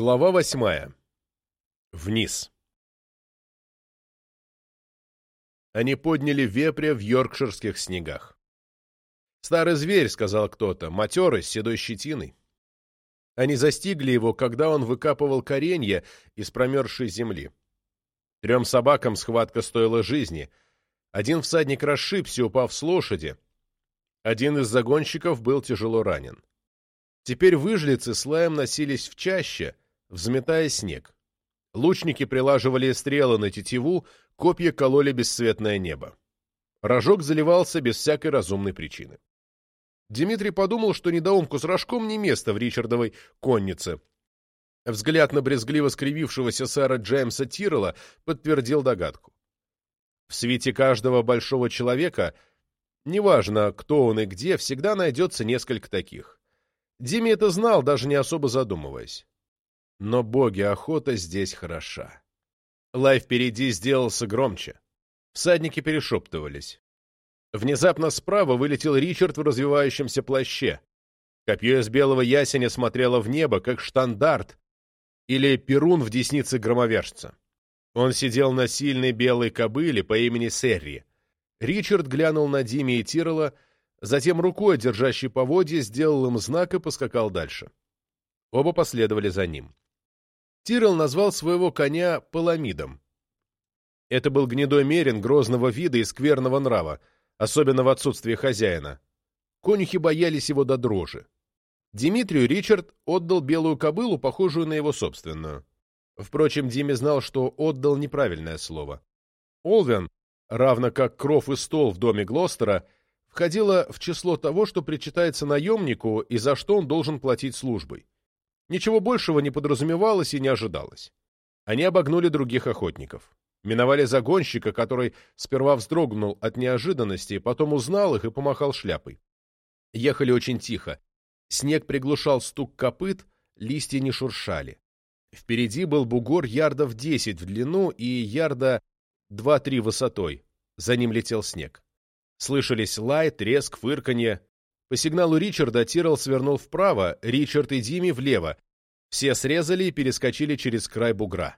Глава восьмая. Вниз. Они подняли вепря в йоркширских снегах. «Старый зверь», — сказал кто-то, — матерый, с седой щетиной. Они застигли его, когда он выкапывал коренья из промерзшей земли. Трем собакам схватка стоила жизни. Один всадник расшибся, упав с лошади. Один из загонщиков был тяжело ранен. Теперь выжлицы с лаем носились в чаще, взметая снег. Лучники прилаживали стрелы на тетиву, копья кололи бесцветное небо. Рожок заливался без всякой разумной причины. Дмитрий подумал, что недоумку с рожком не место в Ричардовой коннице. Взгляд на брезгливо скривившегося сэра Джеймса Тиррелла подтвердил догадку. В свете каждого большого человека, неважно, кто он и где, всегда найдется несколько таких. Диме это знал, даже не особо задумываясь. Но, боги, охота здесь хороша. Лай впереди сделался громче. Всадники перешептывались. Внезапно справа вылетел Ричард в развивающемся плаще. Копье из белого ясеня смотрело в небо, как штандарт или перун в деснице громовержца. Он сидел на сильной белой кобыле по имени Серри. Ричард глянул на Диме и Тирола, затем рукой, держащей поводья, сделал им знак и поскакал дальше. Оба последовали за ним. Тирл назвал своего коня Паламидом. Это был гнедой мерин грозного вида и скверного нрава, особенно в отсутствии хозяина. Конюхи боялись его до дрожи. Димитрию Ричард отдал белую кобылу, похожую на его собственную. Впрочем, Диме знал, что отдал неправильное слово. Олвен, равно как кров и стол в доме Глостера, входила в число того, что причитается наемнику и за что он должен платить службой. Ничего большего не подразумевалось и не ожидалось. Они обогнули других охотников. Миновали загонщика, который сперва вздрогнул от неожиданности, потом узнал их и помахал шляпой. Ехали очень тихо. Снег приглушал стук копыт, листья не шуршали. Впереди был бугор ярдов десять в длину и ярда два-три высотой. За ним летел снег. Слышались лай, треск, фырканье. По сигналу Ричарда Тирл свернул вправо, Ричард и Дими влево. Все срезали и перескочили через край бугра.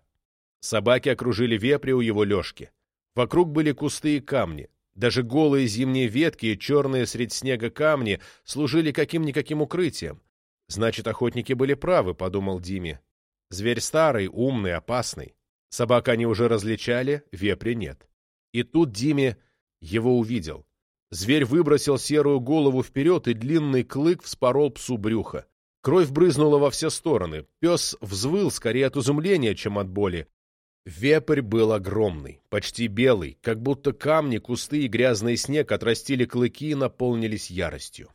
Собаки окружили вепря у его лёжки. Вокруг были кусты и камни. Даже голые зимние ветки и черные средь снега камни служили каким-никаким укрытием. Значит, охотники были правы, подумал Дими. Зверь старый, умный, опасный. Собак они уже различали, вепря нет. И тут Диме его увидел. Зверь выбросил серую голову вперед, и длинный клык вспорол псу брюхо. Кровь брызнула во все стороны. Пес взвыл скорее от изумления, чем от боли. Вепрь был огромный, почти белый, как будто камни, кусты и грязный снег отрастили клыки и наполнились яростью.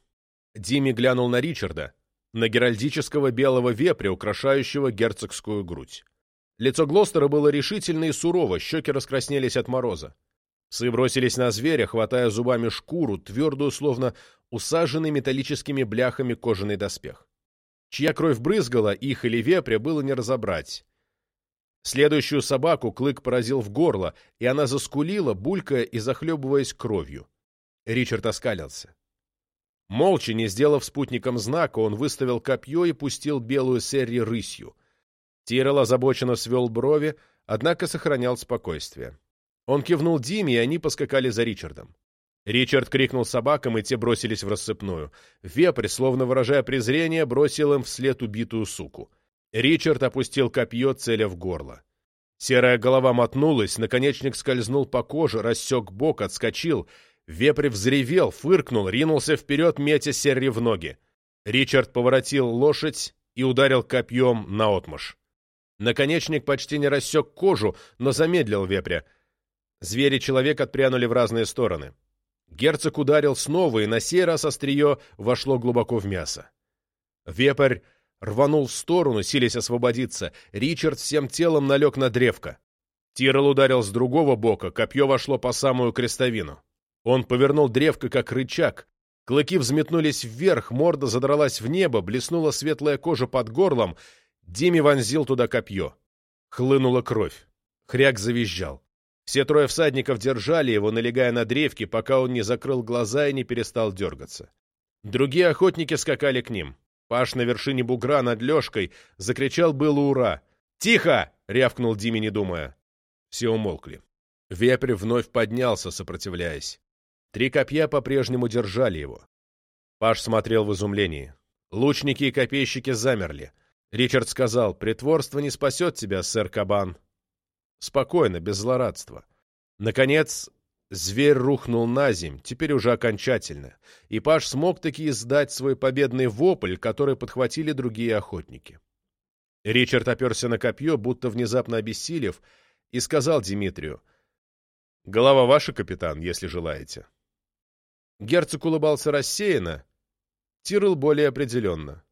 Дими глянул на Ричарда, на геральдического белого вепря, украшающего герцогскую грудь. Лицо Глостера было решительно и сурово, щеки раскраснелись от мороза. Псы бросились на зверя, хватая зубами шкуру, твердую, словно усаженный металлическими бляхами кожаный доспех. Чья кровь брызгала, их или вепря, было не разобрать. Следующую собаку клык поразил в горло, и она заскулила, булькая и захлебываясь кровью. Ричард оскалился. Молча, не сделав спутником знака, он выставил копье и пустил белую серри рысью. Тирол озабоченно свел брови, однако сохранял спокойствие. Он кивнул Диме, и они поскакали за Ричардом. Ричард крикнул собакам, и те бросились в рассыпную. Вепрь, словно выражая презрение, бросил им вслед убитую суку. Ричард опустил копье, целя в горло. Серая голова мотнулась, наконечник скользнул по коже, рассек бок, отскочил. Вепрь взревел, фыркнул, ринулся вперед, метя Серри в ноги. Ричард поворотил лошадь и ударил копьем наотмашь. Наконечник почти не рассек кожу, но замедлил вепря — Звери и человек отпрянули в разные стороны. Герцог ударил снова, и на сей раз острие вошло глубоко в мясо. Вепрь рванул в сторону, силясь освободиться. Ричард всем телом налег на древко. Тирол ударил с другого бока, копье вошло по самую крестовину. Он повернул древко, как рычаг. Клыки взметнулись вверх, морда задралась в небо, блеснула светлая кожа под горлом. Диме вонзил туда копье. Хлынула кровь. Хряк завизжал. Все трое всадников держали его, налегая на древки, пока он не закрыл глаза и не перестал дергаться. Другие охотники скакали к ним. Паш на вершине бугра над лёжкой закричал было «Ура!» «Тихо!» — рявкнул Диме, не думая. Все умолкли. Вепрь вновь поднялся, сопротивляясь. Три копья по-прежнему держали его. Паш смотрел в изумлении. Лучники и копейщики замерли. Ричард сказал, «Притворство не спасет тебя, сэр Кабан». Спокойно, без злорадства. Наконец, зверь рухнул на земь, теперь уже окончательно, и Паш смог таки издать свой победный вопль, который подхватили другие охотники. Ричард оперся на копье, будто внезапно обессилев, и сказал Димитрию, «Голова ваша, капитан, если желаете». Герцог улыбался рассеянно, Тирл более определенно.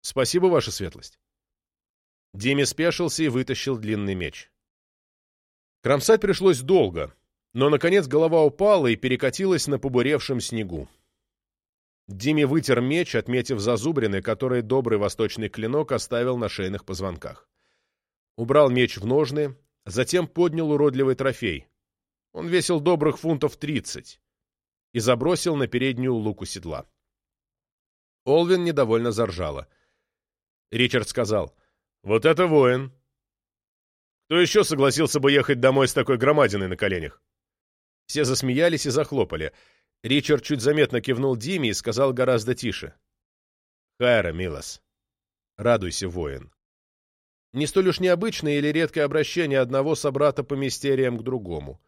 «Спасибо, ваша светлость». Диме спешился и вытащил длинный меч. Кромсать пришлось долго, но, наконец, голова упала и перекатилась на побуревшем снегу. Диме вытер меч, отметив зазубрины, которые добрый восточный клинок оставил на шейных позвонках. Убрал меч в ножны, затем поднял уродливый трофей. Он весил добрых фунтов тридцать и забросил на переднюю луку седла. Олвин недовольно заржала. Ричард сказал, «Вот это воин! Кто еще согласился бы ехать домой с такой громадиной на коленях?» Все засмеялись и захлопали. Ричард чуть заметно кивнул Диме и сказал гораздо тише. «Хайра, Милос, радуйся, воин». Не столь уж необычное или редкое обращение одного собрата по мистериям к другому.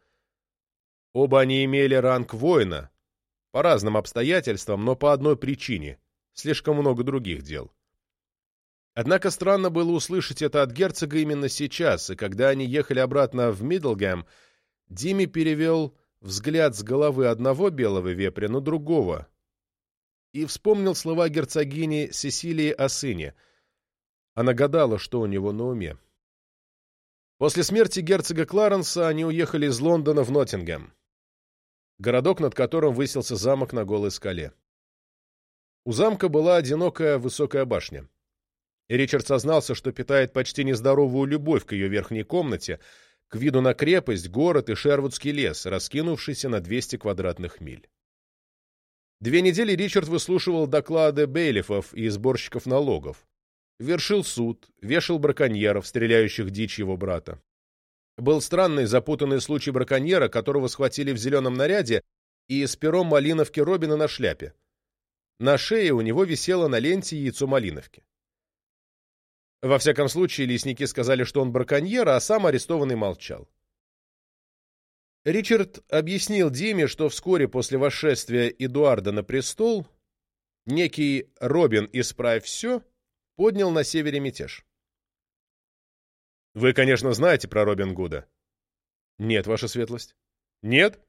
Оба они имели ранг воина, по разным обстоятельствам, но по одной причине — слишком много других дел. Однако странно было услышать это от герцога именно сейчас, и когда они ехали обратно в Миддлгэм, Дими перевел взгляд с головы одного белого вепря на другого и вспомнил слова герцогини Сесилии о сыне. Она гадала, что у него на уме. После смерти герцога Кларенса они уехали из Лондона в Ноттингем, городок, над которым высился замок на голой скале. У замка была одинокая высокая башня Ричард сознался, что питает почти нездоровую любовь к ее верхней комнате, к виду на крепость, город и Шервудский лес, раскинувшийся на 200 квадратных миль. Две недели Ричард выслушивал доклады бейлифов и сборщиков налогов. Вершил суд, вешал браконьеров, стреляющих дичь его брата. Был странный запутанный случай браконьера, которого схватили в зеленом наряде и с пером малиновки Робина на шляпе. На шее у него висело на ленте яйцо малиновки. Во всяком случае, лесники сказали, что он браконьер, а сам арестованный молчал. Ричард объяснил Диме, что вскоре после восшествия Эдуарда на престол некий Робин «Исправь все» поднял на севере мятеж. Вы, конечно, знаете про Робин Гуда. Нет, ваша светлость. Нет?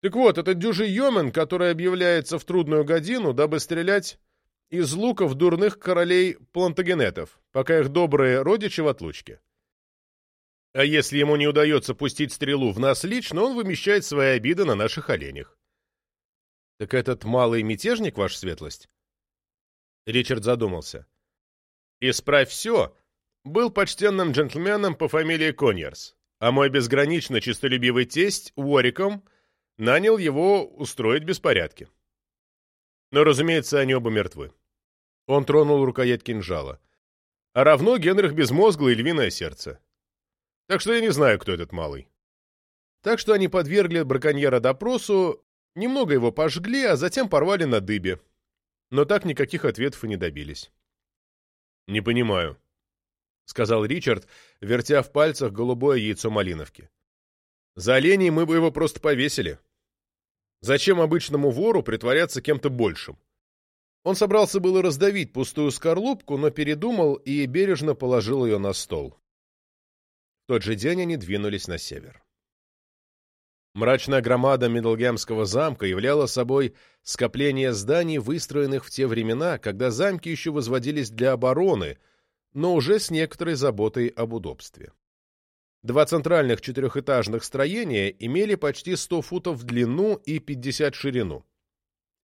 Так вот, это дюжий Йомен, который объявляется в трудную годину, дабы стрелять из луков дурных королей плантагенетов, пока их добрые родичи в отлучке. А если ему не удается пустить стрелу в нас лично, он вымещает свои обиды на наших оленях. Так этот малый мятежник, ваша светлость? Ричард задумался. Исправь все, был почтенным джентльменом по фамилии Коньерс, а мой безгранично чистолюбивый тесть Уориком нанял его устроить беспорядки. Но, разумеется, они оба мертвы. Он тронул рукоять кинжала. А равно Генрих Безмозглый и Львиное Сердце. Так что я не знаю, кто этот малый. Так что они подвергли браконьера допросу, немного его пожгли, а затем порвали на дыбе. Но так никаких ответов и не добились. «Не понимаю», — сказал Ричард, вертя в пальцах голубое яйцо малиновки. «За оленей мы бы его просто повесили. Зачем обычному вору притворяться кем-то большим? Он собрался было раздавить пустую скорлупку, но передумал и бережно положил ее на стол. В тот же день они двинулись на север. Мрачная громада Миддлгемского замка являла собой скопление зданий, выстроенных в те времена, когда замки еще возводились для обороны, но уже с некоторой заботой об удобстве. Два центральных четырехэтажных строения имели почти 100 футов в длину и 50 в ширину.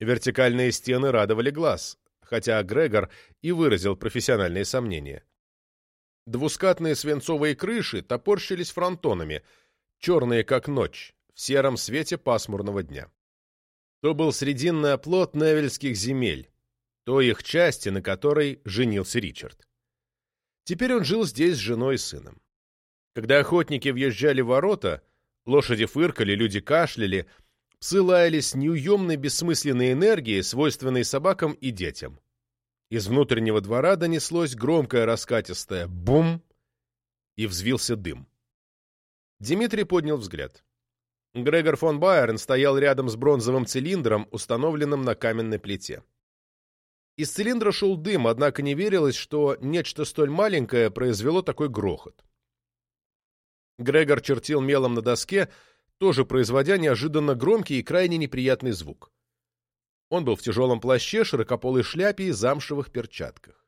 Вертикальные стены радовали глаз, хотя Грегор и выразил профессиональные сомнения. Двускатные свинцовые крыши топорщились фронтонами, черные как ночь, в сером свете пасмурного дня. То был срединный оплот Невельских земель, той их части, на которой женился Ричард. Теперь он жил здесь с женой и сыном. Когда охотники въезжали в ворота, лошади фыркали, люди кашляли, псы неуемной бессмысленной энергией, свойственной собакам и детям. Из внутреннего двора донеслось громкое раскатистое «бум!» и взвился дым. Дмитрий поднял взгляд. Грегор фон Байерн стоял рядом с бронзовым цилиндром, установленным на каменной плите. Из цилиндра шел дым, однако не верилось, что нечто столь маленькое произвело такой грохот. Грегор чертил мелом на доске, тоже производя неожиданно громкий и крайне неприятный звук. Он был в тяжелом плаще, широкополой шляпе и замшевых перчатках.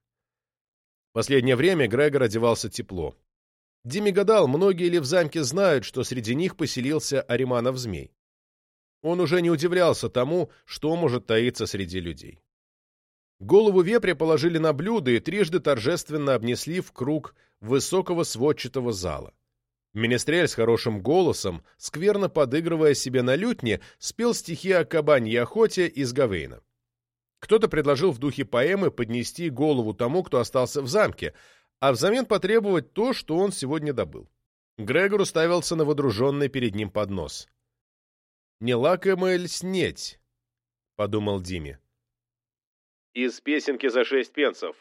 Последнее время Грегор одевался тепло. Диме гадал, многие ли в замке знают, что среди них поселился Ариманов змей. Он уже не удивлялся тому, что может таиться среди людей. Голову вепря положили на блюдо и трижды торжественно обнесли в круг высокого сводчатого зала. Министрель с хорошим голосом, скверно подыгрывая себе на лютне, спел стихи о кабаньей охоте из Гавейна. Кто-то предложил в духе поэмы поднести голову тому, кто остался в замке, а взамен потребовать то, что он сегодня добыл. Грегор уставился на водруженный перед ним поднос. «Не лакомая ль снеть?» — подумал Диме. Из песенки за шесть пенсов.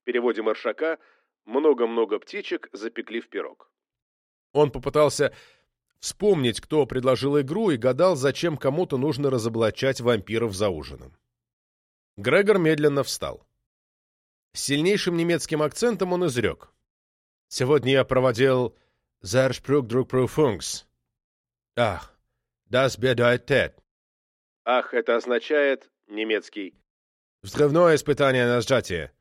В переводе Маршака «Много-много птичек запекли в пирог». Он попытался вспомнить, кто предложил игру, и гадал, зачем кому-то нужно разоблачать вампиров за ужином. Грегор медленно встал. С сильнейшим немецким акцентом он изрек. «Сегодня я проводил «Der Spruch друг Prüfungs». Ах, das bedeutet. Ах, это означает, немецкий, Взрывное испытание на сжатие.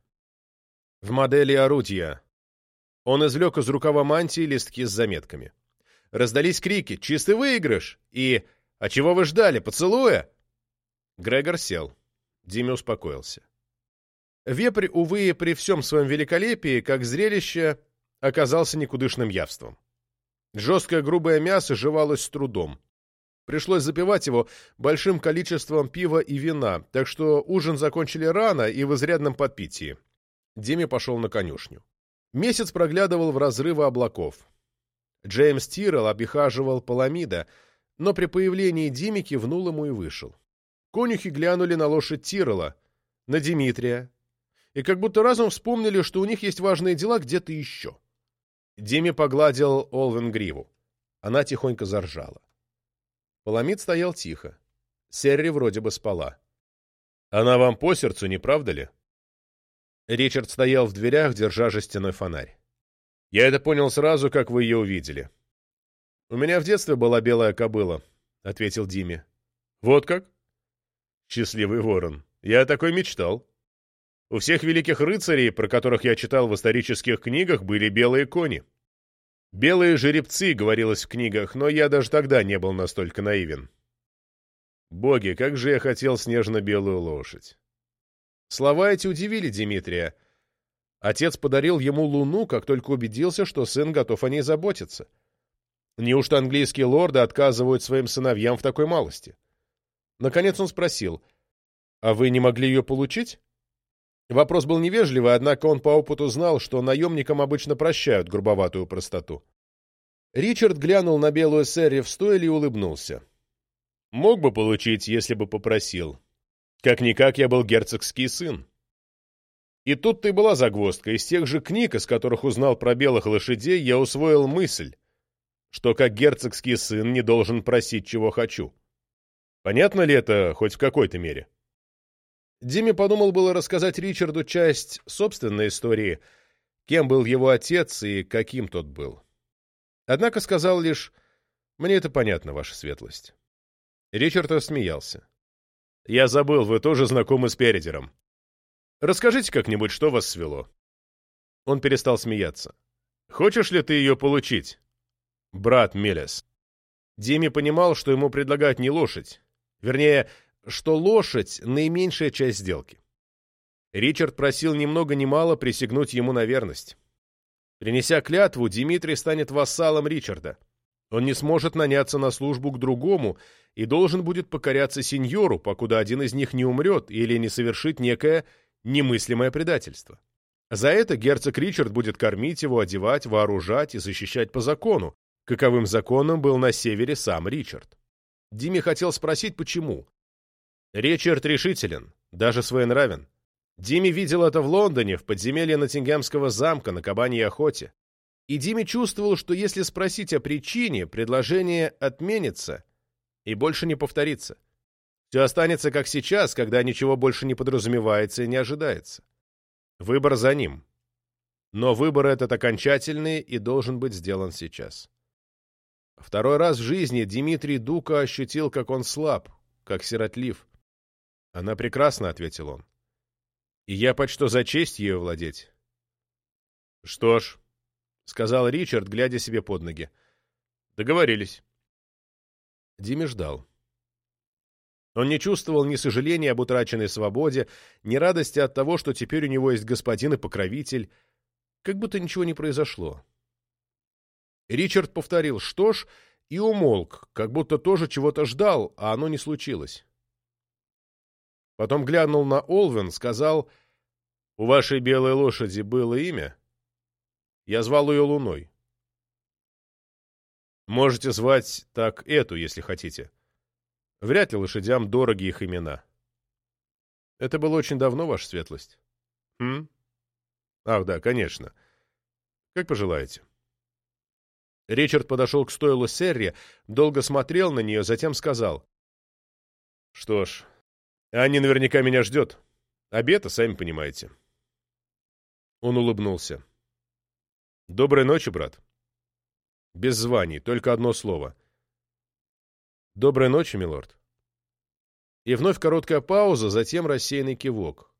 В модели орудия. Он извлек из рукава мантии листки с заметками. Раздались крики «Чистый выигрыш!» и «А чего вы ждали? Поцелуя?» Грегор сел. Диме успокоился. Вепрь, увы, при всем своем великолепии, как зрелище, оказался никудышным явством. Жесткое грубое мясо жевалось с трудом. Пришлось запивать его большим количеством пива и вина, так что ужин закончили рано и в изрядном подпитии. Диме пошел на конюшню. Месяц проглядывал в разрывы облаков. Джеймс Тиррелл обихаживал Паламида, но при появлении Дими кивнул ему и вышел. Конюхи глянули на лошадь Тиррелла, на Димитрия, и как будто разом вспомнили, что у них есть важные дела где-то еще. Диме погладил Олвен гриву. Она тихонько заржала. Паламид стоял тихо. Серри вроде бы спала. «Она вам по сердцу, не правда ли?» Ричард стоял в дверях, держа жестяной фонарь. «Я это понял сразу, как вы ее увидели». «У меня в детстве была белая кобыла», — ответил Диме. «Вот как?» «Счастливый ворон. Я такой мечтал. У всех великих рыцарей, про которых я читал в исторических книгах, были белые кони». «Белые жеребцы», — говорилось в книгах, но я даже тогда не был настолько наивен. Боги, как же я хотел снежно-белую лошадь. Слова эти удивили Дмитрия. Отец подарил ему луну, как только убедился, что сын готов о ней заботиться. Неужто английские лорды отказывают своим сыновьям в такой малости? Наконец он спросил, «А вы не могли ее получить?» Вопрос был невежливый, однако он по опыту знал, что наемникам обычно прощают грубоватую простоту. Ричард глянул на белую Серри в стойле и улыбнулся. «Мог бы получить, если бы попросил. Как-никак я был герцогский сын. И тут-то и была загвоздка. Из тех же книг, из которых узнал про белых лошадей, я усвоил мысль, что как герцогский сын не должен просить, чего хочу. Понятно ли это хоть в какой-то мере?» Диме подумал было рассказать Ричарду часть собственной истории, кем был его отец и каким тот был. Однако сказал лишь «Мне это понятно, ваша светлость». Ричард рассмеялся. «Я забыл, вы тоже знакомы с Передером. Расскажите как-нибудь, что вас свело». Он перестал смеяться. «Хочешь ли ты ее получить?» «Брат Мелес». Диме понимал, что ему предлагают не лошадь. Вернее, что лошадь — наименьшая часть сделки. Ричард просил ни много ни мало присягнуть ему на верность. Принеся клятву, Дмитрий станет вассалом Ричарда. Он не сможет наняться на службу к другому и должен будет покоряться сеньору, покуда один из них не умрет или не совершит некое Немыслимое предательство. За это герцог Ричард будет кормить его, одевать, вооружать и защищать по закону, каковым законом был на севере сам Ричард. Диме хотел спросить, почему. Ричард решителен, даже своенравен. Диме видел это в Лондоне, в подземелье Ноттингемского замка, на кабаньей охоте. И Диме чувствовал, что если спросить о причине, предложение отменится и больше не повторится. Все останется как сейчас, когда ничего больше не подразумевается и не ожидается. Выбор за ним. Но выбор этот окончательный и должен быть сделан сейчас. Второй раз в жизни Дмитрий Дука ощутил, как он слаб, как сиротлив. «Она прекрасна», — ответил он. «И я почту за честь ее владеть». «Что ж», — сказал Ричард, глядя себе под ноги. «Договорились». Диме ждал. Он не чувствовал ни сожаления об утраченной свободе, ни радости от того, что теперь у него есть господин и покровитель, как будто ничего не произошло. Ричард повторил «что ж» и умолк, как будто тоже чего-то ждал, а оно не случилось. Потом глянул на Олвен, сказал «У вашей белой лошади было имя?» Я звал ее Луной. Можете звать так эту, если хотите. Вряд ли лошадям дороги их имена. Это было очень давно, ваша светлость. Хм? Ах, да, конечно. Как пожелаете. Ричард подошел к стойлу Серри, долго смотрел на нее, затем сказал. Что ж, Анни наверняка меня ждет. Обеда, сами понимаете. Он улыбнулся. Доброй ночи, брат. Без званий, только одно слово. Доброй ночи, милорд. И вновь короткая пауза, затем рассеянный кивок.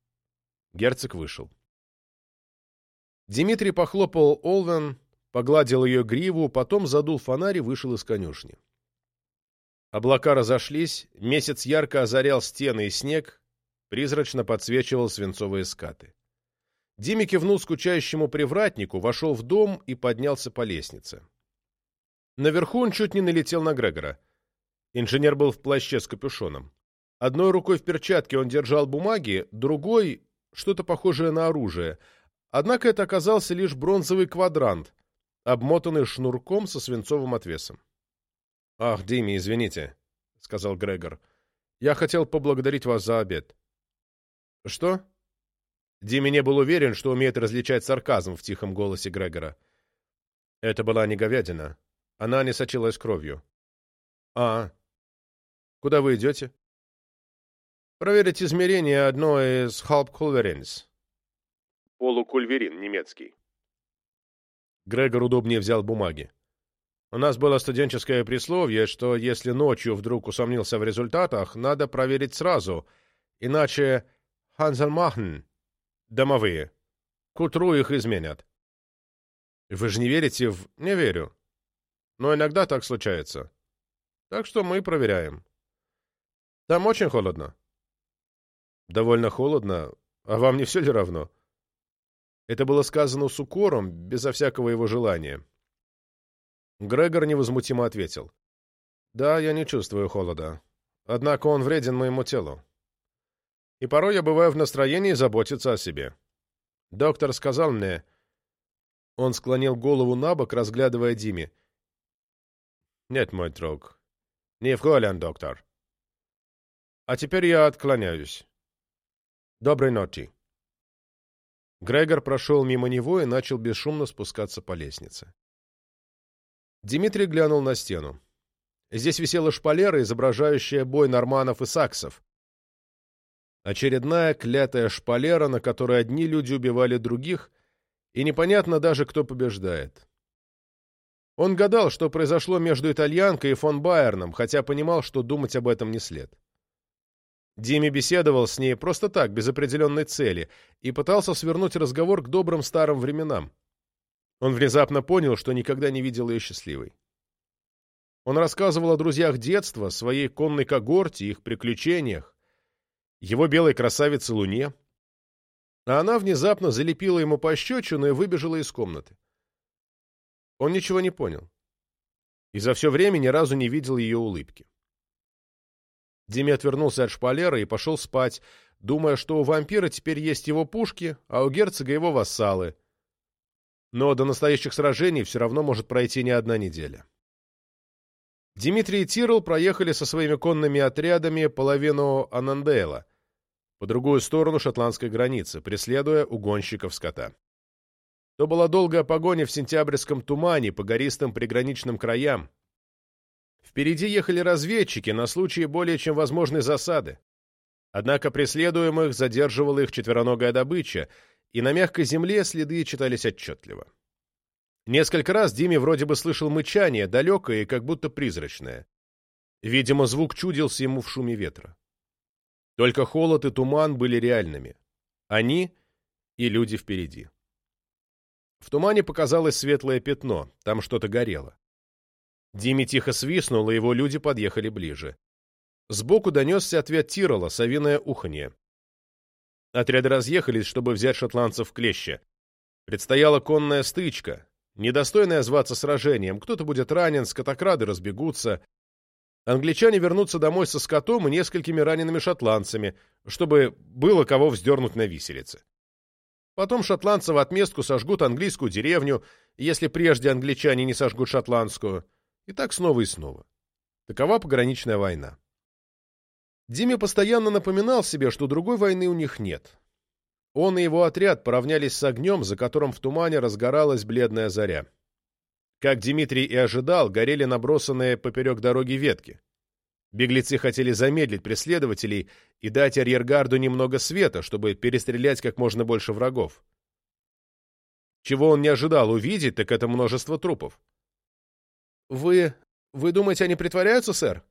Герцог вышел. Дмитрий похлопал Олвен погладил ее гриву, потом задул фонарь и вышел из конюшни. Облака разошлись, месяц ярко озарял стены и снег, призрачно подсвечивал свинцовые скаты. Диме кивнул скучающему привратнику, вошел в дом и поднялся по лестнице. Наверху он чуть не налетел на Грегора. Инженер был в плаще с капюшоном. Одной рукой в перчатке он держал бумаги, другой — что-то похожее на оружие. Однако это оказался лишь бронзовый квадрант, обмотанный шнурком со свинцовым отвесом. — Ах, Дими, извините, — сказал Грегор. — Я хотел поблагодарить вас за обед. — Что? Дими не был уверен, что умеет различать сарказм в тихом голосе Грегора. Это была не говядина. Она не сочилась кровью. — А, куда вы идете? — Проверить измерение одной из Халпкульверинс. Полукульверин, немецкий. Грегор удобнее взял бумаги. У нас было студенческое присловие, что если ночью вдруг усомнился в результатах, надо проверить сразу, иначе Ханзельмахн, домовые, к утру их изменят. Вы же не верите в... Не верю. Но иногда так случается. Так что мы проверяем. Там очень холодно. Довольно холодно. А вам не все ли равно? Это было сказано с укором, безо всякого его желания. Грегор невозмутимо ответил. «Да, я не чувствую холода. Однако он вреден моему телу. И порой я бываю в настроении заботиться о себе. Доктор сказал мне...» Он склонил голову на бок, разглядывая Диме. «Нет, мой друг. Не в Голланд, доктор. А теперь я отклоняюсь. Доброй ночи». Грегор прошел мимо него и начал бесшумно спускаться по лестнице. Дмитрий глянул на стену. Здесь висела шпалера, изображающая бой норманов и саксов. Очередная клятая шпалера, на которой одни люди убивали других, и непонятно даже, кто побеждает. Он гадал, что произошло между итальянкой и фон Байерном, хотя понимал, что думать об этом не след. Диме беседовал с ней просто так, без определенной цели, и пытался свернуть разговор к добрым старым временам. Он внезапно понял, что никогда не видел ее счастливой. Он рассказывал о друзьях детства, своей конной когорте, их приключениях, его белой красавице Луне. А она внезапно залепила ему пощечину и выбежала из комнаты. Он ничего не понял. И за все время ни разу не видел ее улыбки. Диме отвернулся от шпалера и пошел спать, думая, что у вампира теперь есть его пушки, а у герцога его вассалы. Но до настоящих сражений все равно может пройти не одна неделя. Дмитрий и Тирл проехали со своими конными отрядами половину Анандейла, по другую сторону шотландской границы, преследуя угонщиков скота. То была долгая погоня в сентябрьском тумане по гористым приграничным краям. Впереди ехали разведчики на случай более чем возможной засады. Однако преследуемых задерживала их четвероногая добыча, и на мягкой земле следы читались отчетливо. Несколько раз Диме вроде бы слышал мычание, далекое и как будто призрачное. Видимо, звук чудился ему в шуме ветра. Только холод и туман были реальными. Они и люди впереди. В тумане показалось светлое пятно, там что-то горело. Диме тихо свистнул, и его люди подъехали ближе. Сбоку донесся ответ Тирола, совиное уханье. Отряды разъехались, чтобы взять шотландцев в клещи. Предстояла конная стычка, недостойная зваться сражением. Кто-то будет ранен, скотокрады разбегутся. Англичане вернутся домой со скотом и несколькими ранеными шотландцами, чтобы было кого вздернуть на виселице. Потом шотландцы в отместку сожгут английскую деревню, если прежде англичане не сожгут шотландскую. И так снова и снова. Такова пограничная война. Диме постоянно напоминал себе, что другой войны у них нет. Он и его отряд поравнялись с огнем, за которым в тумане разгоралась бледная заря. Как Дмитрий и ожидал, горели набросанные поперек дороги ветки. Беглецы хотели замедлить преследователей и дать арьергарду немного света, чтобы перестрелять как можно больше врагов. Чего он не ожидал увидеть, так это множество трупов. «Вы... вы думаете, они притворяются, сэр?»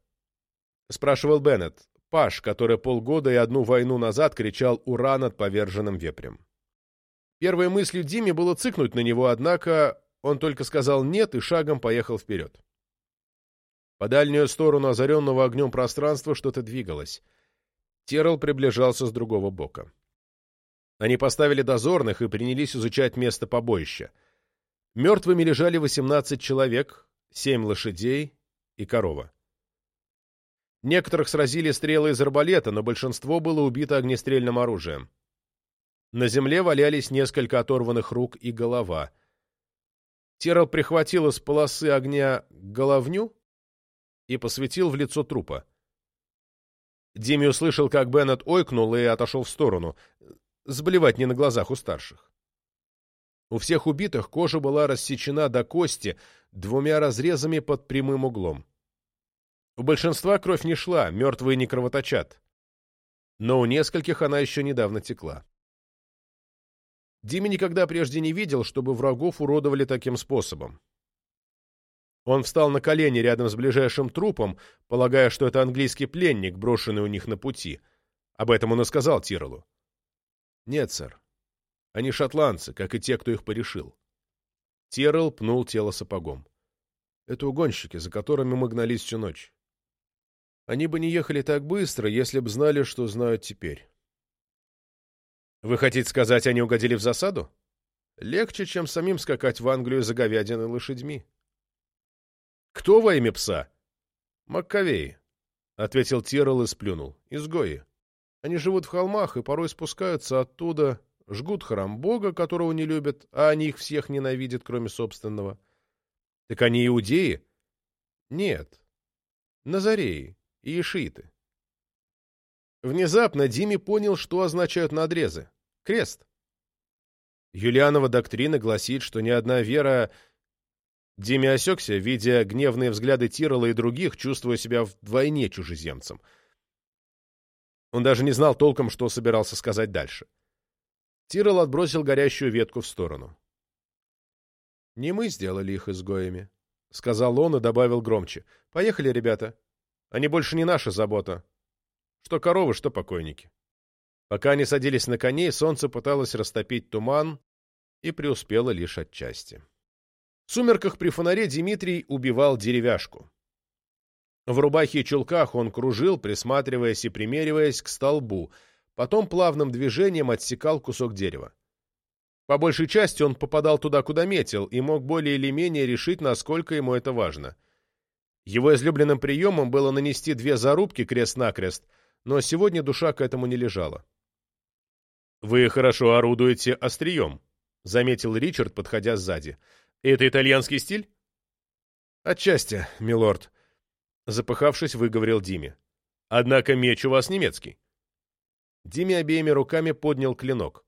— спрашивал Беннет, паш, который полгода и одну войну назад кричал «Ура!» над поверженным вепрем. Первой мыслью Диме было цыкнуть на него, однако он только сказал «нет» и шагом поехал вперед. По дальнюю сторону озаренного огнем пространства что-то двигалось. Террел приближался с другого бока. Они поставили дозорных и принялись изучать место побоища. Мертвыми лежали 18 человек, 7 лошадей и корова. Некоторых сразили стрелы из арбалета, но большинство было убито огнестрельным оружием. На земле валялись несколько оторванных рук и голова. Террел прихватил из полосы огня головню и посветил в лицо трупа. Димми услышал, как Беннет ойкнул и отошел в сторону. Сблевать не на глазах у старших. У всех убитых кожа была рассечена до кости двумя разрезами под прямым углом. У большинства кровь не шла, мертвые не кровоточат. Но у нескольких она еще недавно текла. Диме никогда прежде не видел, чтобы врагов уродовали таким способом. Он встал на колени рядом с ближайшим трупом, полагая, что это английский пленник, брошенный у них на пути. Об этом он и сказал Тиролу. «Нет, сэр. Они шотландцы, как и те, кто их порешил». Тирол пнул тело сапогом. «Это угонщики, за которыми мы гнались всю ночь. Они бы не ехали так быстро, если б знали, что знают теперь». «Вы хотите сказать, они угодили в засаду?» «Легче, чем самим скакать в Англию за говядиной лошадьми». «Кто во имя пса?» «Маккавеи», — ответил Тирол и сплюнул. «Изгои. Они живут в холмах и порой спускаются оттуда, жгут храм Бога, которого не любят, а они их всех ненавидят, кроме собственного». «Так они иудеи?» «Нет. Назареи и ишииты». Внезапно Диме понял, что означают надрезы. Крест. Юлианова доктрина гласит, что ни одна вера Диме осекся, видя гневные взгляды Тирола и других, чувствуя себя вдвойне чужеземцем. Он даже не знал толком, что собирался сказать дальше. Тирол отбросил горящую ветку в сторону. «Не мы сделали их изгоями», — сказал он и добавил громче. «Поехали, ребята. Они больше не наша забота. Что коровы, что покойники». Пока они садились на коней, солнце пыталось растопить туман и преуспело лишь отчасти. В сумерках при фонаре Дмитрий убивал деревяшку. В рубахе и чулках он кружил, присматриваясь и примериваясь к столбу, потом плавным движением отсекал кусок дерева. По большей части он попадал туда, куда метил, и мог более или менее решить, насколько ему это важно. Его излюбленным приемом было нанести две зарубки крест-накрест, но сегодня душа к этому не лежала. «Вы хорошо орудуете острием», — заметил Ричард, подходя сзади. «Это итальянский стиль?» «Отчасти, милорд», — запыхавшись, выговорил Диме. «Однако меч у вас немецкий». Диме обеими руками поднял клинок.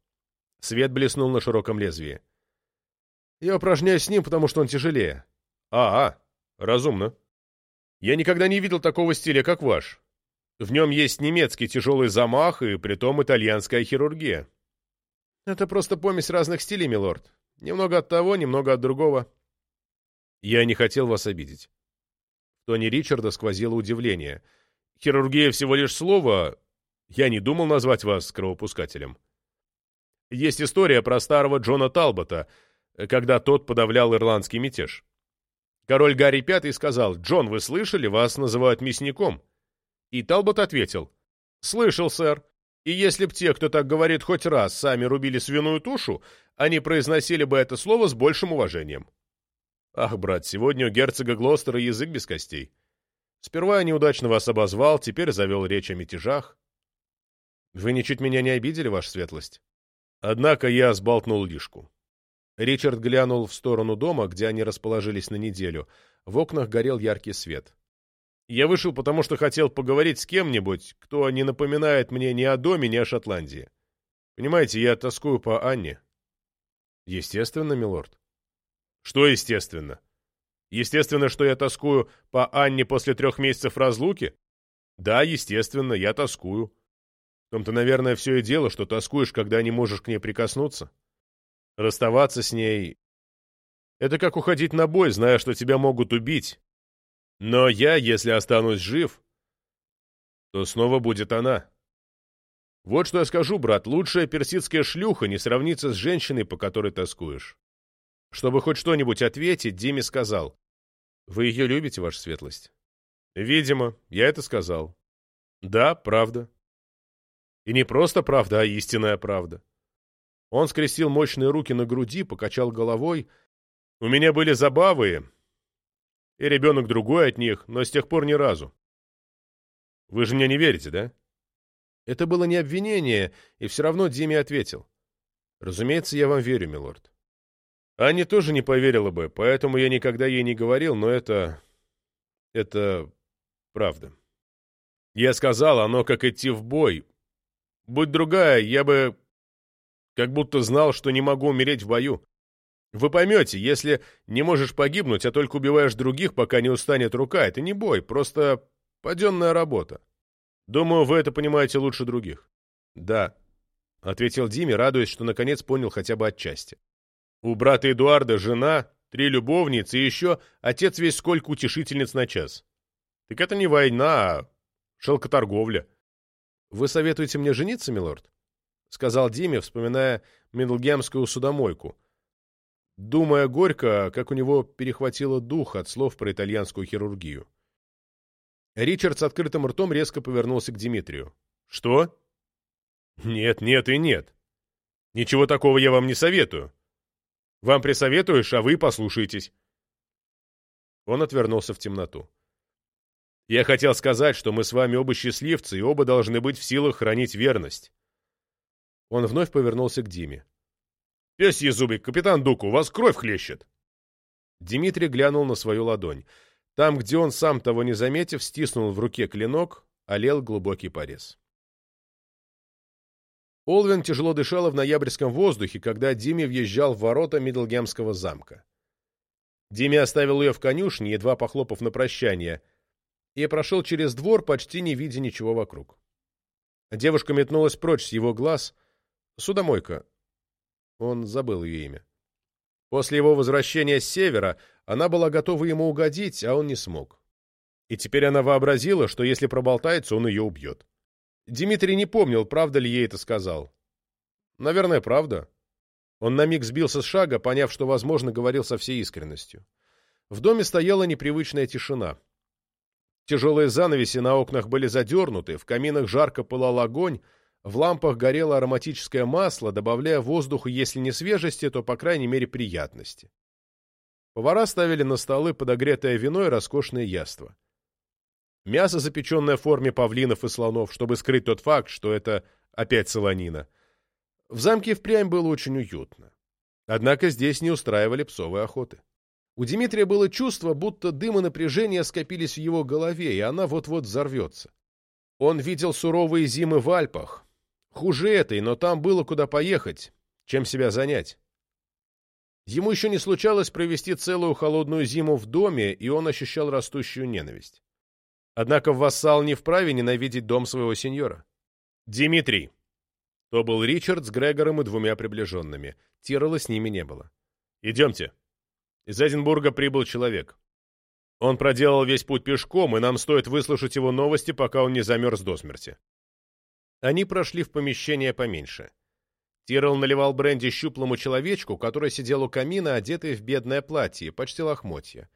Свет блеснул на широком лезвии. «Я упражняюсь с ним, потому что он тяжелее». «А, а, разумно. Я никогда не видел такого стиля, как ваш. В нем есть немецкий тяжелый замах и притом итальянская хирургия». «Это просто помесь разных стилей, милорд. Немного от того, немного от другого». «Я не хотел вас обидеть». В тоне Ричарда сквозило удивление. «Хирургия всего лишь слово. Я не думал назвать вас кровопускателем». Есть история про старого Джона Талбота, когда тот подавлял ирландский мятеж. Король Гарри V сказал, «Джон, вы слышали, вас называют мясником?» И Талбот ответил, «Слышал, сэр. И если б те, кто так говорит хоть раз, сами рубили свиную тушу, они произносили бы это слово с большим уважением». Ах, брат, сегодня у герцога Глостера язык без костей. Сперва я неудачно вас обозвал, теперь завел речь о мятежах. Вы ничуть меня не обидели, ваша светлость? Однако я сболтнул лишку. Ричард глянул в сторону дома, где они расположились на неделю. В окнах горел яркий свет. Я вышел, потому что хотел поговорить с кем-нибудь, кто не напоминает мне ни о доме, ни о Шотландии. Понимаете, я тоскую по Анне. Естественно, милорд. Что естественно? Естественно, что я тоскую по Анне после трех месяцев разлуки? Да, естественно, я тоскую. В том-то, наверное, все и дело, что тоскуешь, когда не можешь к ней прикоснуться. Расставаться с ней — это как уходить на бой, зная, что тебя могут убить. Но я, если останусь жив, то снова будет она. Вот что я скажу, брат, лучшая персидская шлюха не сравнится с женщиной, по которой тоскуешь. Чтобы хоть что-нибудь ответить, Диме сказал. Вы ее любите, ваша светлость? Видимо, я это сказал. Да, правда. И не просто правда, а истинная правда. Он скрестил мощные руки на груди, покачал головой. У меня были забавы, и ребенок другой от них, но с тех пор ни разу. Вы же мне не верите, да? Это было не обвинение, и все равно Диме ответил. Разумеется, я вам верю, милорд. Аня тоже не поверила бы, поэтому я никогда ей не говорил, но это... это... правда. Я сказал, оно как идти в бой, Будь другая, я бы как будто знал, что не могу умереть в бою. Вы поймете, если не можешь погибнуть, а только убиваешь других, пока не устанет рука, это не бой, просто паденная работа. Думаю, вы это понимаете лучше других. Да, — ответил Диме, радуясь, что наконец понял хотя бы отчасти. У брата Эдуарда жена, три любовницы и еще отец весь сколько утешительниц на час. Так это не война, а шелкоторговля. «Вы советуете мне жениться, милорд?» — сказал Диме, вспоминая Мидлгемскую судомойку, думая горько, как у него перехватило дух от слов про итальянскую хирургию. Ричард с открытым ртом резко повернулся к Дмитрию. «Что?» «Нет, нет и нет. Ничего такого я вам не советую. Вам присоветуешь, а вы послушаетесь». Он отвернулся в темноту. Я хотел сказать, что мы с вами оба счастливцы и оба должны быть в силах хранить верность. Он вновь повернулся к Диме. «Песье зубик, капитан Дук, у вас кровь хлещет!» Дмитрий глянул на свою ладонь. Там, где он, сам того не заметив, стиснул в руке клинок, олел глубокий порез. Олвин тяжело дышала в ноябрьском воздухе, когда Диме въезжал в ворота Мидлгемского замка. Диме оставил ее в конюшне, едва похлопав на прощание — и прошел через двор, почти не видя ничего вокруг. Девушка метнулась прочь с его глаз. Судомойка. Он забыл ее имя. После его возвращения с севера она была готова ему угодить, а он не смог. И теперь она вообразила, что если проболтается, он ее убьет. Дмитрий не помнил, правда ли ей это сказал. Наверное, правда. Он на миг сбился с шага, поняв, что, возможно, говорил со всей искренностью. В доме стояла непривычная тишина. Тяжелые занавеси на окнах были задернуты, в каминах жарко пылал огонь, в лампах горело ароматическое масло, добавляя воздуху, если не свежести, то, по крайней мере, приятности. Повара ставили на столы подогретое вино и роскошные яства. Мясо, запеченное в форме павлинов и слонов, чтобы скрыть тот факт, что это опять солонина. В замке впрямь было очень уютно. Однако здесь не устраивали псовой охоты. У Дмитрия было чувство, будто дым и напряжение скопились в его голове, и она вот-вот взорвется. Он видел суровые зимы в Альпах. Хуже этой, но там было куда поехать, чем себя занять. Ему еще не случалось провести целую холодную зиму в доме, и он ощущал растущую ненависть. Однако вассал не вправе ненавидеть дом своего сеньора. «Димитрий!» То был Ричард с Грегором и двумя приближенными. Тирола с ними не было. «Идемте. Из Эдинбурга прибыл человек. Он проделал весь путь пешком, и нам стоит выслушать его новости, пока он не замерз до смерти». Они прошли в помещение поменьше. Тирл наливал бренди щуплому человечку, который сидел у камина, одетый в бедное платье, почти лохмотье.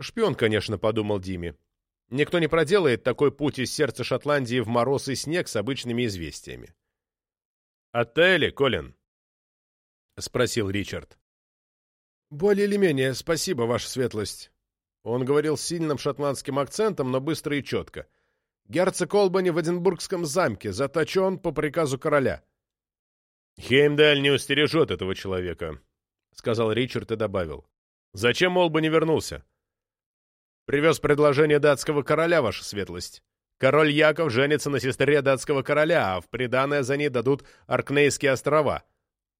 «Шпион, конечно», — подумал Диме. «Никто не проделает такой путь из сердца Шотландии в мороз и снег с обычными известиями». «Отели, Колин?» — спросил Ричард. «Более или менее, спасибо, ваша светлость». Он говорил с сильным шотландским акцентом, но быстро и четко. «Герцог Олбани в Эдинбургском замке, заточен по приказу короля». «Хеймдаль не устережет этого человека», — сказал Ричард и добавил. «Зачем Олба вернулся?» «Привез предложение датского короля, ваша светлость. Король Яков женится на сестре датского короля, а в приданое за ней дадут Аркнейские острова.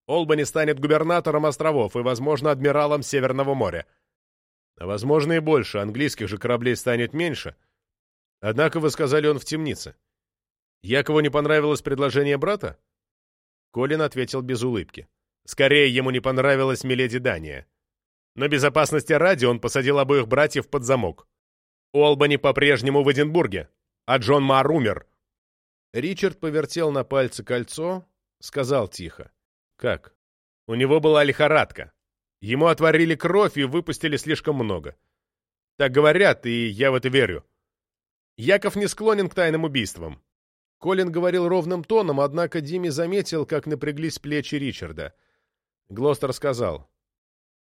Олбани станет губернатором островов и, возможно, адмиралом Северного моря. А возможно и больше, английских же кораблей станет меньше. Однако вы сказали, он в темнице. Якову не понравилось предложение брата? Колин ответил без улыбки. Скорее, ему не понравилась Миледи Дания. Но безопасности ради он посадил обоих братьев под замок. Олбани по-прежнему в Эдинбурге, а Джон Мар умер. Ричард повертел на пальце кольцо, сказал тихо. «Как?» «У него была лихорадка. Ему отварили кровь и выпустили слишком много. Так говорят, и я в это верю. Яков не склонен к тайным убийствам. Колин говорил ровным тоном, однако Дими заметил, как напряглись плечи Ричарда. Глостер сказал.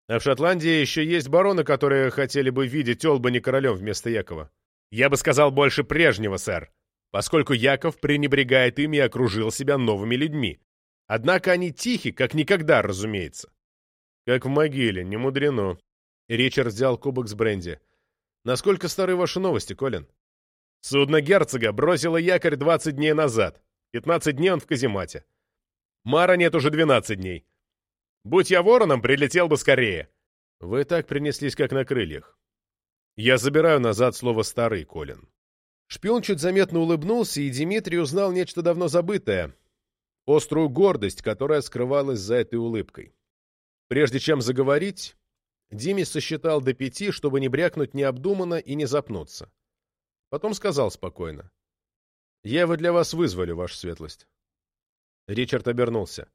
«А в Шотландии еще есть бароны, которые хотели бы видеть Олбани королем вместо Якова. Я бы сказал больше прежнего, сэр, поскольку Яков пренебрегает ими и окружил себя новыми людьми. Однако они тихи, как никогда, разумеется. Как в могиле, не мудрено. Ричард взял кубок с бренди. Насколько стары ваши новости, Колин? Судно герцога бросило якорь 20 дней назад. 15 дней он в каземате. Мара нет уже 12 дней. Будь я вороном, прилетел бы скорее. Вы так принеслись, как на крыльях. Я забираю назад слово «старый», Колин. Шпион чуть заметно улыбнулся, и Дмитрий узнал нечто давно забытое. Острую гордость, которая скрывалась за этой улыбкой. Прежде чем заговорить, Дими сосчитал до пяти, чтобы не брякнуть необдуманно и не запнуться. Потом сказал спокойно. «Я его для вас вызволю, ваша светлость». Ричард обернулся.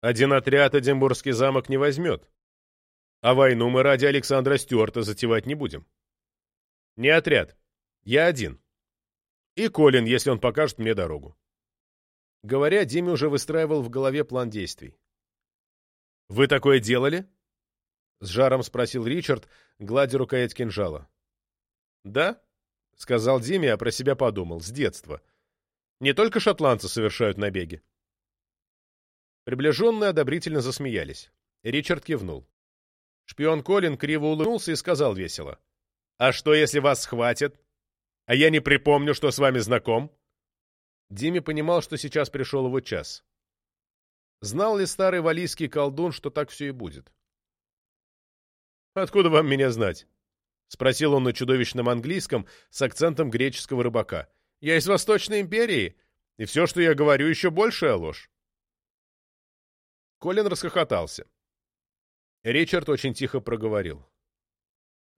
«Один отряд Эдинбургский замок не возьмет. А войну мы ради Александра Стюарта затевать не будем. Не отряд. Я один. И Колин, если он покажет мне дорогу». Говоря, Диме уже выстраивал в голове план действий. «Вы такое делали?» — с жаром спросил Ричард, гладя рукоять кинжала. «Да?» — сказал Диме, а про себя подумал. С детства. Не только шотландцы совершают набеги. Приближенные одобрительно засмеялись. Ричард кивнул. Шпион Колин криво улыбнулся и сказал весело. «А что, если вас схватят? А я не припомню, что с вами знаком?» Диме понимал, что сейчас пришел его час. Знал ли старый валийский колдун, что так все и будет? «Откуда вам меня знать?» — спросил он на чудовищном английском с акцентом греческого рыбака. «Я из Восточной империи, и все, что я говорю, еще большая ложь». Колин расхохотался. Ричард очень тихо проговорил.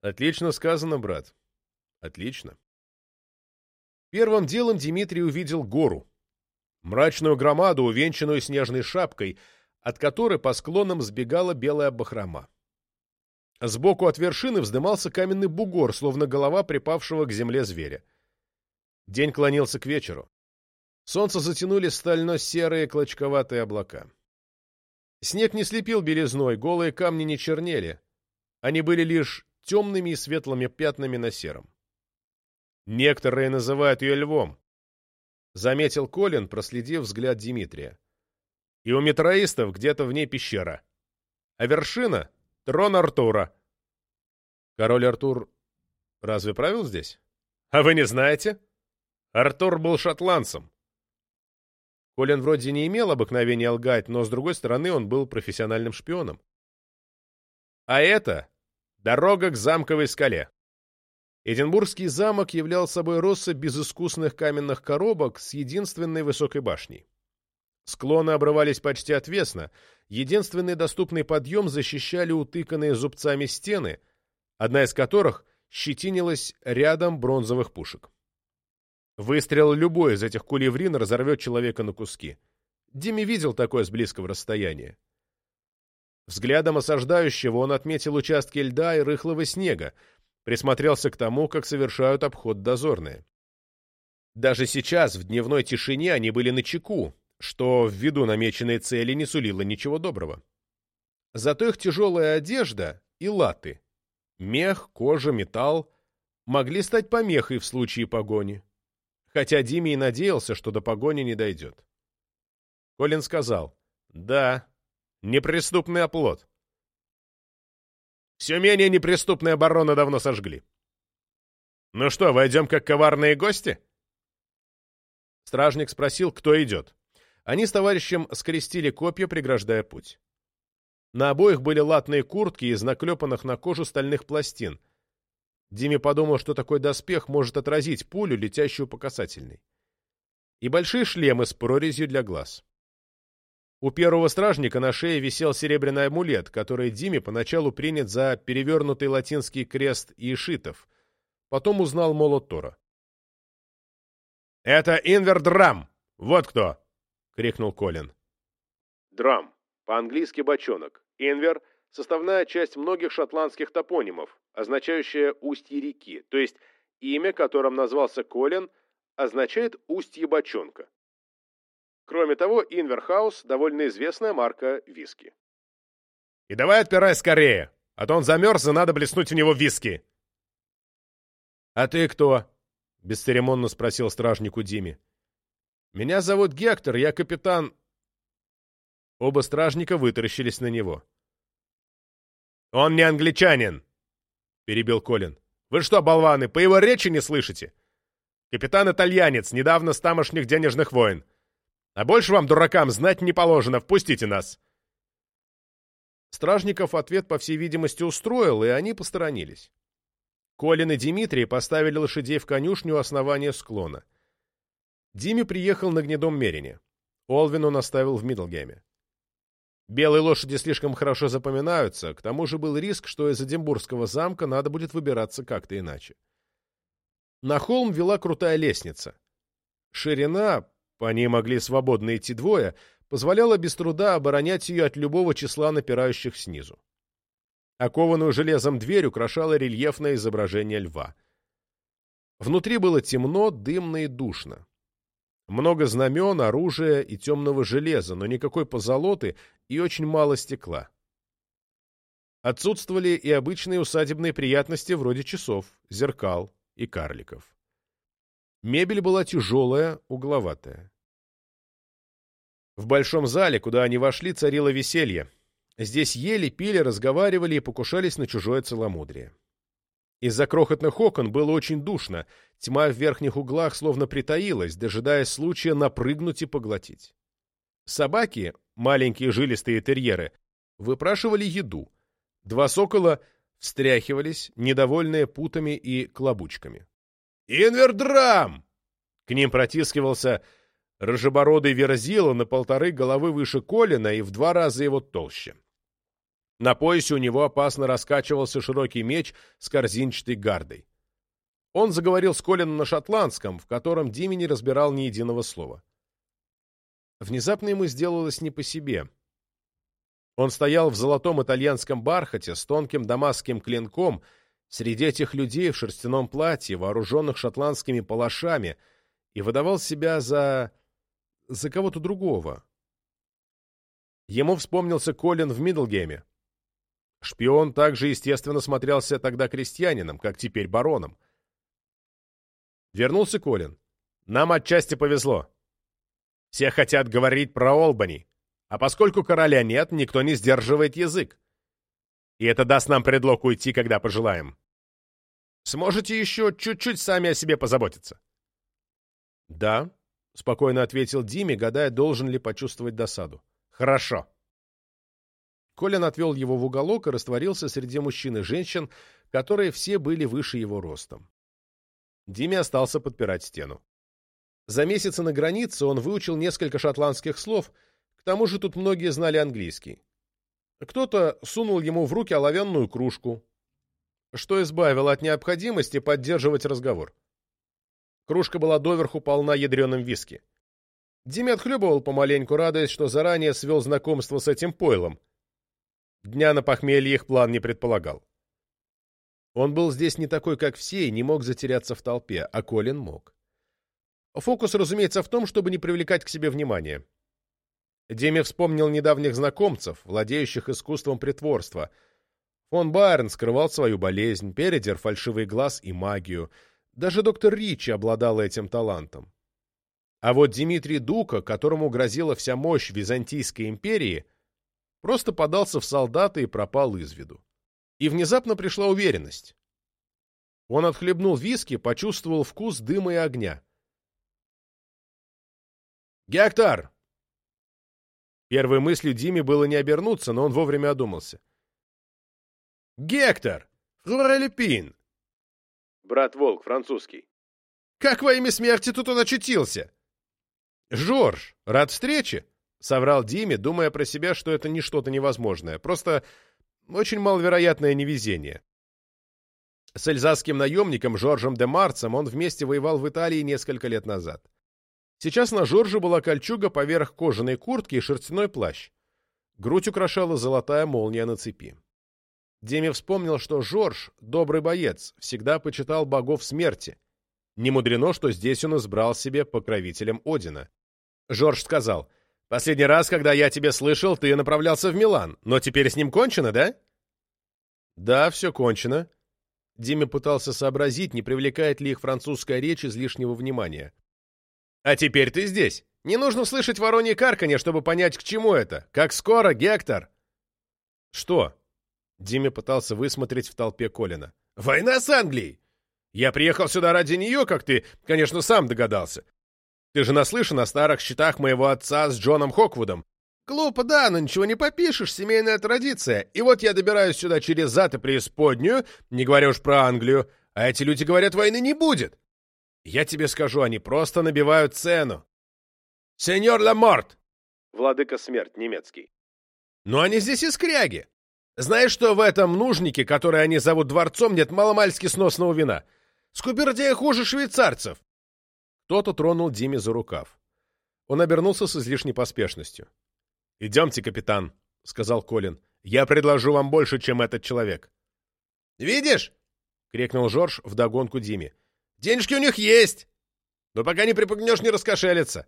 «Отлично сказано, брат. Отлично». Первым делом Дмитрий увидел гору. Мрачную громаду, увенчанную снежной шапкой, от которой по склонам сбегала белая бахрома. Сбоку от вершины вздымался каменный бугор, словно голова припавшего к земле зверя. День клонился к вечеру. Солнце затянули стально-серые клочковатые облака. Снег не слепил белизной, голые камни не чернели. Они были лишь темными и светлыми пятнами на сером. Некоторые называют ее львом. Заметил Колин, проследив взгляд Дмитрия. И у метроистов где-то в ней пещера. А вершина — трон Артура. Король Артур разве правил здесь? А вы не знаете? Артур был шотландцем. Колин вроде не имел обыкновения лгать, но, с другой стороны, он был профессиональным шпионом. А это дорога к замковой скале. Эдинбургский замок являл собой россыпь безыскусных каменных коробок с единственной высокой башней. Склоны обрывались почти отвесно, единственный доступный подъем защищали утыканные зубцами стены, одна из которых щетинилась рядом бронзовых пушек. Выстрел любой из этих кулеврин разорвет человека на куски. Дими видел такое с близкого расстояния. Взглядом осаждающего он отметил участки льда и рыхлого снега, присмотрелся к тому, как совершают обход дозорные. Даже сейчас, в дневной тишине, они были на чеку, что ввиду намеченной цели не сулило ничего доброго. Зато их тяжелая одежда и латы, мех, кожа, металл, могли стать помехой в случае погони. Хотя Диме и надеялся, что до погони не дойдет. Колин сказал, «Да, неприступный оплот. Все менее неприступные обороны давно сожгли. Ну что, войдем как коварные гости?» Стражник спросил, кто идет. Они с товарищем скрестили копья, преграждая путь. На обоих были латные куртки из наклепанных на кожу стальных пластин. Диме подумал, что такой доспех может отразить пулю, летящую по касательной. И большие шлемы с прорезью для глаз. У первого стражника на шее висел серебряный амулет, который Диме поначалу принят за перевернутый латинский крест иешитов. Потом узнал молот Тора. «Это Инвердрам! Вот кто!» Крикнул Колин. Драм, по-английски бочонок. Инвер – составная часть многих шотландских топонимов, означающая «устье реки», то есть имя, которым назвался Колин, означает «устье бочонка». Кроме того, Инверхаус – довольно известная марка виски. «И давай отпирай скорее, а то он замерз, и надо блеснуть в него виски!» «А ты кто?» — бесцеремонно спросил стражнику Диме. «Меня зовут Гектор, я капитан...» Оба стражника вытаращились на него. «Он не англичанин!» — перебил Колин. «Вы что, болваны, по его речи не слышите? Капитан-итальянец, недавно с тамошних денежных войн. А больше вам, дуракам, знать не положено, впустите нас!» Стражников ответ, по всей видимости, устроил, и они посторонились. Колин и Дмитрий поставили лошадей в конюшню у основания склона. Диме приехал на гнедом Мерине. Олвин он оставил в Миддлгеме. Белые лошади слишком хорошо запоминаются, к тому же был риск, что из Эдинбургского замка надо будет выбираться как-то иначе. На холм вела крутая лестница. Ширина, по ней могли свободно идти двое, позволяла без труда оборонять ее от любого числа напирающих снизу. Окованную железом дверь украшало рельефное изображение льва. Внутри было темно, дымно и душно. Много знамен, оружия и темного железа, но никакой позолоты и очень мало стекла. Отсутствовали и обычные усадебные приятности вроде часов, зеркал и карликов. Мебель была тяжелая, угловатая. В большом зале, куда они вошли, царило веселье. Здесь ели, пили, разговаривали и покушались на чужое целомудрие. Из-за крохотных окон было очень душно, тьма в верхних углах словно притаилась, дожидаясь случая напрыгнуть и поглотить. Собаки, маленькие жилистые терьеры, выпрашивали еду. Два сокола встряхивались, недовольные путами и клобучками. «Инвердрам!» К ним протискивался рыжебородый верзила на полторы головы выше Колина и в два раза его толще. На поясе у него опасно раскачивался широкий меч с корзинчатой гардой. Он заговорил с Колином на шотландском, в котором Дими не разбирал ни единого слова. Внезапно ему сделалось не по себе. Он стоял в золотом итальянском бархате с тонким дамасским клинком среди этих людей в шерстяном платье, вооруженных шотландскими палашами, и выдавал себя за... за кого-то другого. Ему вспомнился Колин в Миддлгеме, Шпион также, естественно, смотрелся тогда крестьянином, как теперь бароном. Вернулся Колин. Нам отчасти повезло. Все хотят говорить про Олбани, а поскольку короля нет, никто не сдерживает язык. И это даст нам предлог уйти, когда пожелаем. Сможете еще чуть-чуть сами о себе позаботиться? Да, — спокойно ответил Диме, гадая, должен ли почувствовать досаду. «Хорошо». Колин отвел его в уголок и растворился среди мужчин и женщин, которые все были выше его ростом. Диме остался подпирать стену. За месяцы на границе он выучил несколько шотландских слов, к тому же тут многие знали английский. Кто-то сунул ему в руки оловянную кружку, что избавило от необходимости поддерживать разговор. Кружка была доверху полна ядреным виски. Диме отхлебывал помаленьку, радуясь, что заранее свел знакомство с этим пойлом. Дня на похмелье их план не предполагал. Он был здесь не такой, как все, и не мог затеряться в толпе, а Колин мог. Фокус, разумеется, в том, чтобы не привлекать к себе внимания. Диме вспомнил недавних знакомцев, владеющих искусством притворства. Фон Байерн скрывал свою болезнь, Передер — фальшивый глаз и магию — даже доктор Ричи обладал этим талантом. А вот Дмитрий Дука, которому грозила вся мощь Византийской империи, просто подался в солдаты и пропал из виду. И внезапно пришла уверенность. Он отхлебнул виски, почувствовал вкус дыма и огня. «Гектор!» Первой мыслью Диме было не обернуться, но он вовремя одумался. «Гектор! Флорелепин! Брат Волк, французский. Как во имя смерти тут он очутился? Жорж, рад встрече, соврал Диме, думая про себя, что это не что-то невозможное, просто очень маловероятное невезение. С эльзасским наемником Жоржем де Марцем он вместе воевал в Италии несколько лет назад. Сейчас на Жорже была кольчуга поверх кожаной куртки и шерстяной плащ. Грудь украшала золотая молния на цепи. Деми вспомнил, что Жорж, добрый боец, всегда почитал богов смерти. Не мудрено, что здесь он избрал себе покровителем Одина. Жорж сказал, «Последний раз, когда я тебя слышал, ты направлялся в Милан, но теперь с ним кончено, да?» «Да, все кончено». Диме пытался сообразить, не привлекает ли их французская речь излишнего внимания. «А теперь ты здесь. Не нужно слышать воронье карканье, чтобы понять, к чему это. Как скоро, Гектор?» «Что?» Диме пытался высмотреть в толпе Колина. «Война с Англией! Я приехал сюда ради нее, как ты, конечно, сам догадался. Ты же наслышан о старых счетах моего отца с Джоном Хоквудом. Глупо, да, но ничего не попишешь, семейная традиция. И вот я добираюсь сюда через зад и преисподнюю, не говоря уж про Англию, а эти люди говорят, войны не будет. Я тебе скажу, они просто набивают цену. Сеньор Ламорт! Владыка смерть, немецкий. Но они здесь и скряги. Знаешь, что в этом нужнике, который они зовут дворцом, нет маломальски сносного вина? Скупердея хуже швейцарцев!» Кто-то тронул Диме за рукав. Он обернулся с излишней поспешностью. «Идемте, капитан», — сказал Колин. «Я предложу вам больше, чем этот человек». «Видишь?» — крикнул Жорж вдогонку Диме. «Денежки у них есть! Но пока не припугнешь, не раскошелится!»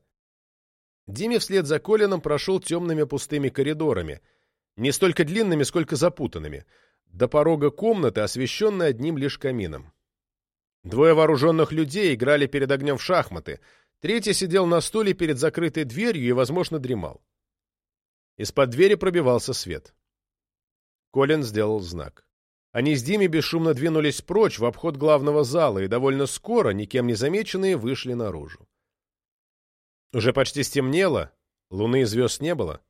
Диме вслед за Колином прошел темными пустыми коридорами — не столько длинными, сколько запутанными, до порога комнаты, освещенной одним лишь камином. Двое вооруженных людей играли перед огнем в шахматы, третий сидел на стуле перед закрытой дверью и, возможно, дремал. Из-под двери пробивался свет. Колин сделал знак. Они с Дими бесшумно двинулись прочь в обход главного зала и довольно скоро, никем не замеченные, вышли наружу. Уже почти стемнело, луны и звезд не было.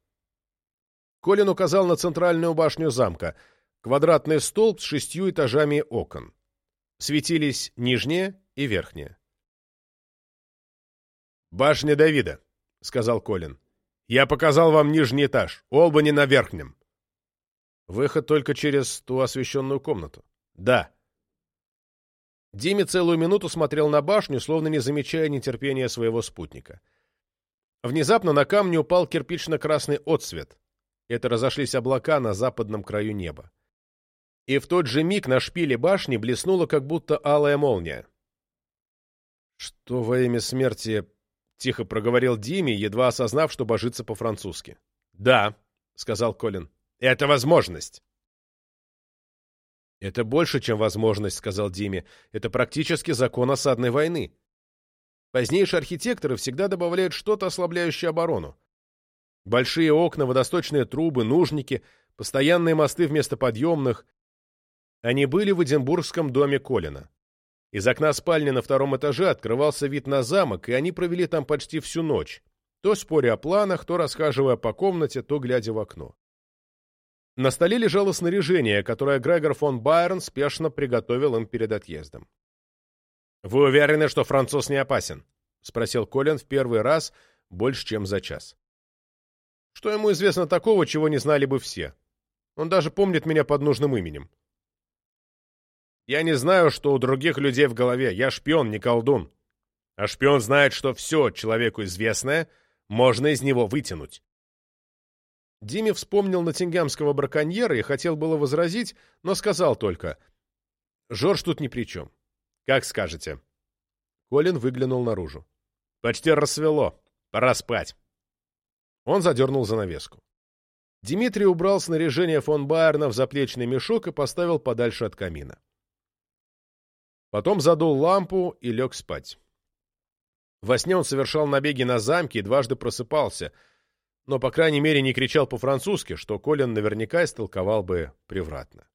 Колин указал на центральную башню замка, квадратный столб с шестью этажами окон. Светились нижние и верхние. «Башня Давида», — сказал Колин. «Я показал вам нижний этаж, оба не на верхнем». «Выход только через ту освещенную комнату». «Да». Диме целую минуту смотрел на башню, словно не замечая нетерпения своего спутника. Внезапно на камне упал кирпично-красный отсвет. Это разошлись облака на западном краю неба. И в тот же миг на шпиле башни блеснула как будто алая молния. «Что во имя смерти...» — тихо проговорил Диме, едва осознав, что божится по-французски. «Да», — сказал Колин, — «это возможность». «Это больше, чем возможность», — сказал Диме. «Это практически закон осадной войны. Позднейшие архитекторы всегда добавляют что-то, ослабляющее оборону. Большие окна, водосточные трубы, нужники, постоянные мосты вместо подъемных. Они были в Эдинбургском доме Колина. Из окна спальни на втором этаже открывался вид на замок, и они провели там почти всю ночь, то споря о планах, то расхаживая по комнате, то глядя в окно. На столе лежало снаряжение, которое Грегор фон Байерн спешно приготовил им перед отъездом. «Вы уверены, что француз не опасен?» — спросил Колин в первый раз больше, чем за час. «Что ему известно такого, чего не знали бы все? Он даже помнит меня под нужным именем». «Я не знаю, что у других людей в голове. Я шпион, не колдун. А шпион знает, что все человеку известное можно из него вытянуть». Диме вспомнил Ноттингемского браконьера и хотел было возразить, но сказал только «Жорж тут ни при чем. Как скажете». Колин выглянул наружу. «Почти рассвело. Пора спать». Он задернул занавеску. Дмитрий убрал снаряжение фон Байерна в заплечный мешок и поставил подальше от камина. Потом задул лампу и лег спать. Во сне он совершал набеги на замки и дважды просыпался — но, по крайней мере, не кричал по-французски, что Колин наверняка истолковал бы превратно.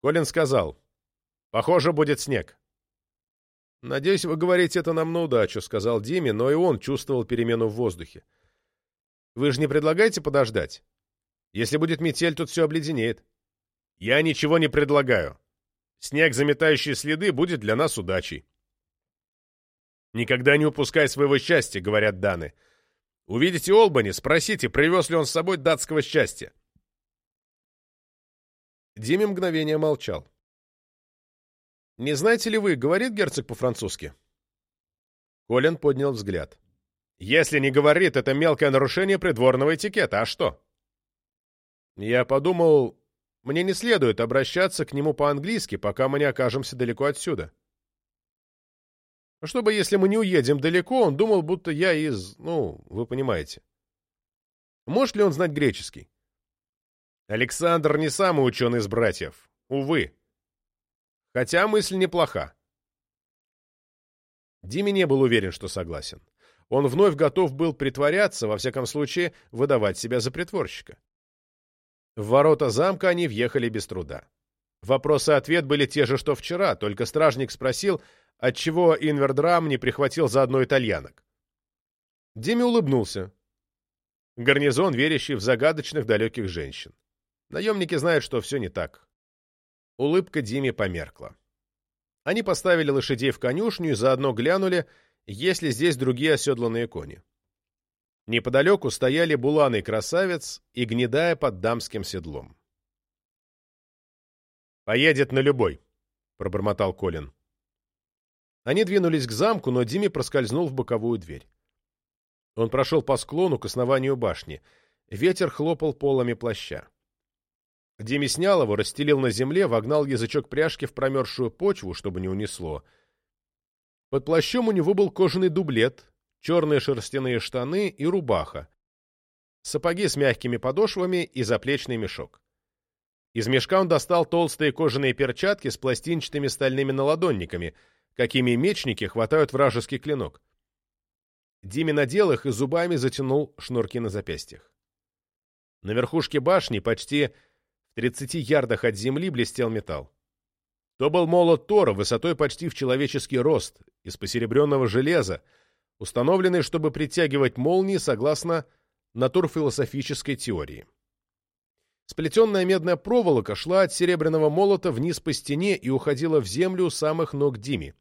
Колин сказал, «Похоже, будет снег». «Надеюсь, вы говорите это нам на удачу», — сказал Диме, но и он чувствовал перемену в воздухе. «Вы же не предлагаете подождать? Если будет метель, тут все обледенеет». «Я ничего не предлагаю. Снег, заметающий следы, будет для нас удачей». «Никогда не упускай своего счастья», — говорят Даны. Увидите Олбани, спросите, привез ли он с собой датского счастья. Диме мгновение молчал. «Не знаете ли вы, говорит герцог по-французски?» Колин поднял взгляд. «Если не говорит, это мелкое нарушение придворного этикета. А что?» «Я подумал, мне не следует обращаться к нему по-английски, пока мы не окажемся далеко отсюда». Чтобы, если мы не уедем далеко, он думал, будто я из... Ну, вы понимаете. Может ли он знать греческий? Александр не самый ученый из братьев. Увы. Хотя мысль неплоха. Диме не был уверен, что согласен. Он вновь готов был притворяться, во всяком случае, выдавать себя за притворщика. В ворота замка они въехали без труда. Вопрос и ответ были те же, что вчера, только стражник спросил, отчего Инвердрам не прихватил заодно итальянок. Диме улыбнулся. Гарнизон, верящий в загадочных далеких женщин. Наемники знают, что все не так. Улыбка Диме померкла. Они поставили лошадей в конюшню и заодно глянули, есть ли здесь другие оседланные кони. Неподалеку стояли буланый красавец и гнедая под дамским седлом. «Поедет на любой», — пробормотал Колин. Они двинулись к замку, но Диме проскользнул в боковую дверь. Он прошел по склону к основанию башни. Ветер хлопал полами плаща. Диме снял его, расстелил на земле, вогнал язычок пряжки в промерзшую почву, чтобы не унесло. Под плащом у него был кожаный дублет, черные шерстяные штаны и рубаха, сапоги с мягкими подошвами и заплечный мешок. Из мешка он достал толстые кожаные перчатки с пластинчатыми стальными наладонниками — какими мечники хватают вражеский клинок. Диме надел их и зубами затянул шнурки на запястьях. На верхушке башни, почти в 30 ярдах от земли, блестел металл. То был молот Тора высотой почти в человеческий рост, из посеребренного железа, установленный, чтобы притягивать молнии согласно натурфилософической теории. Сплетенная медная проволока шла от серебряного молота вниз по стене и уходила в землю у самых ног Дими.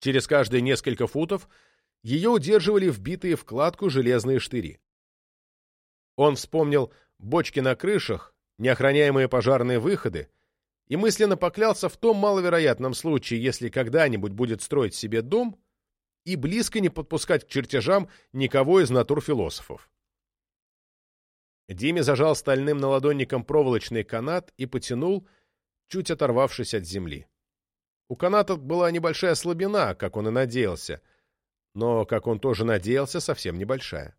Через каждые несколько футов ее удерживали вбитые в кладку железные штыри. Он вспомнил бочки на крышах, неохраняемые пожарные выходы, и мысленно поклялся в том маловероятном случае, если когда-нибудь будет строить себе дом, и близко не подпускать к чертежам никого из натурфилософов. Диме зажал стальным наладонником проволочный канат и потянул, чуть оторвавшись от земли. У каната была небольшая слабина, как он и надеялся, но, как он тоже надеялся, совсем небольшая.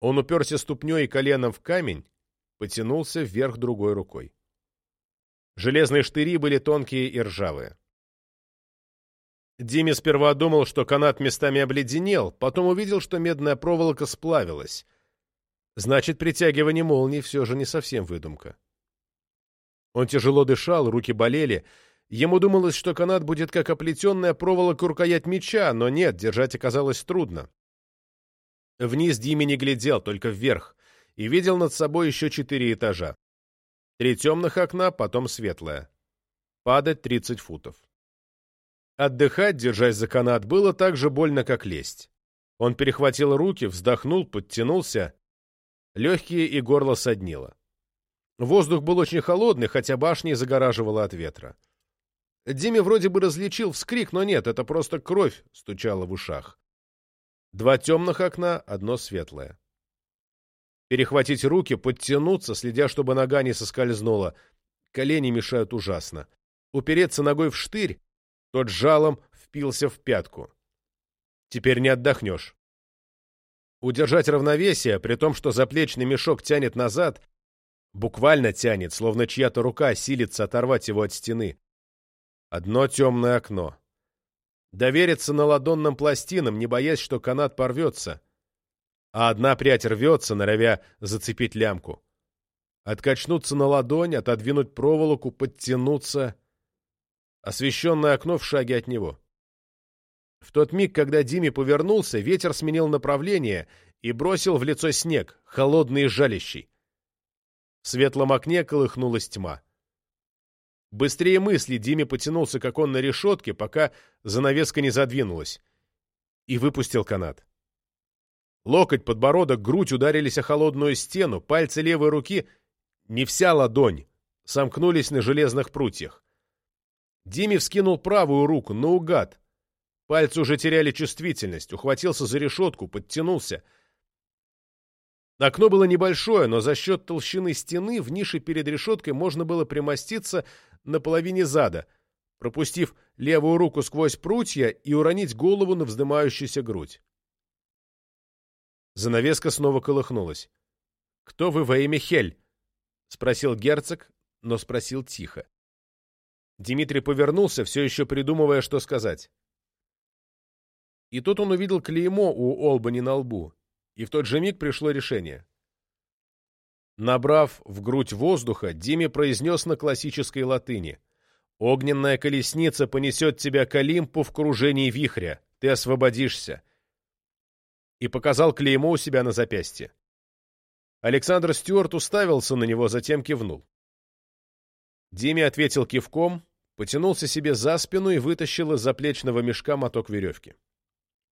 Он уперся ступней и коленом в камень, потянулся вверх другой рукой. Железные штыри были тонкие и ржавые. Диме сперва думал, что канат местами обледенел, потом увидел, что медная проволока сплавилась. Значит, притягивание молний все же не совсем выдумка. Он тяжело дышал, руки болели. Ему думалось, что канат будет как оплетенная проволока рукоять меча, но нет, держать оказалось трудно. Вниз Диме не глядел, только вверх, и видел над собой еще четыре этажа. Три темных окна, потом светлое. Падать тридцать футов. Отдыхать, держась за канат, было так же больно, как лезть. Он перехватил руки, вздохнул, подтянулся. Легкие и горло соднило. Воздух был очень холодный, хотя башня загораживала от ветра. Диме вроде бы различил вскрик, но нет, это просто кровь стучала в ушах. Два темных окна, одно светлое. Перехватить руки, подтянуться, следя, чтобы нога не соскользнула. Колени мешают ужасно. Упереться ногой в штырь, тот жалом впился в пятку. Теперь не отдохнешь. Удержать равновесие, при том, что заплечный мешок тянет назад, буквально тянет, словно чья-то рука силится оторвать его от стены. Одно темное окно. Довериться на ладонным пластинам, не боясь, что канат порвется. А одна прядь рвется, норовя зацепить лямку. Откачнуться на ладонь, отодвинуть проволоку, подтянуться. Освещенное окно в шаге от него. В тот миг, когда Диме повернулся, ветер сменил направление и бросил в лицо снег, холодный и жалящий. В светлом окне колыхнулась тьма. Быстрее мысли Диме потянулся к оконной решетке, пока занавеска не задвинулась, и выпустил канат. Локоть, подбородок, грудь ударились о холодную стену, пальцы левой руки, не вся ладонь, сомкнулись на железных прутьях. Диме вскинул правую руку, наугад. Пальцы уже теряли чувствительность, ухватился за решетку, подтянулся. Окно было небольшое, но за счет толщины стены в нише перед решеткой можно было примоститься на половине зада, пропустив левую руку сквозь прутья и уронить голову на вздымающуюся грудь. Занавеска снова колыхнулась. «Кто вы во имя Хель?» — спросил герцог, но спросил тихо. Дмитрий повернулся, все еще придумывая, что сказать. И тут он увидел клеймо у Олбани на лбу, и в тот же миг пришло решение. Набрав в грудь воздуха, Диме произнес на классической латыни. «Огненная колесница понесет тебя к Олимпу в кружении вихря. Ты освободишься». И показал клеймо у себя на запястье. Александр Стюарт уставился на него, затем кивнул. Диме ответил кивком, потянулся себе за спину и вытащил из заплечного мешка моток веревки.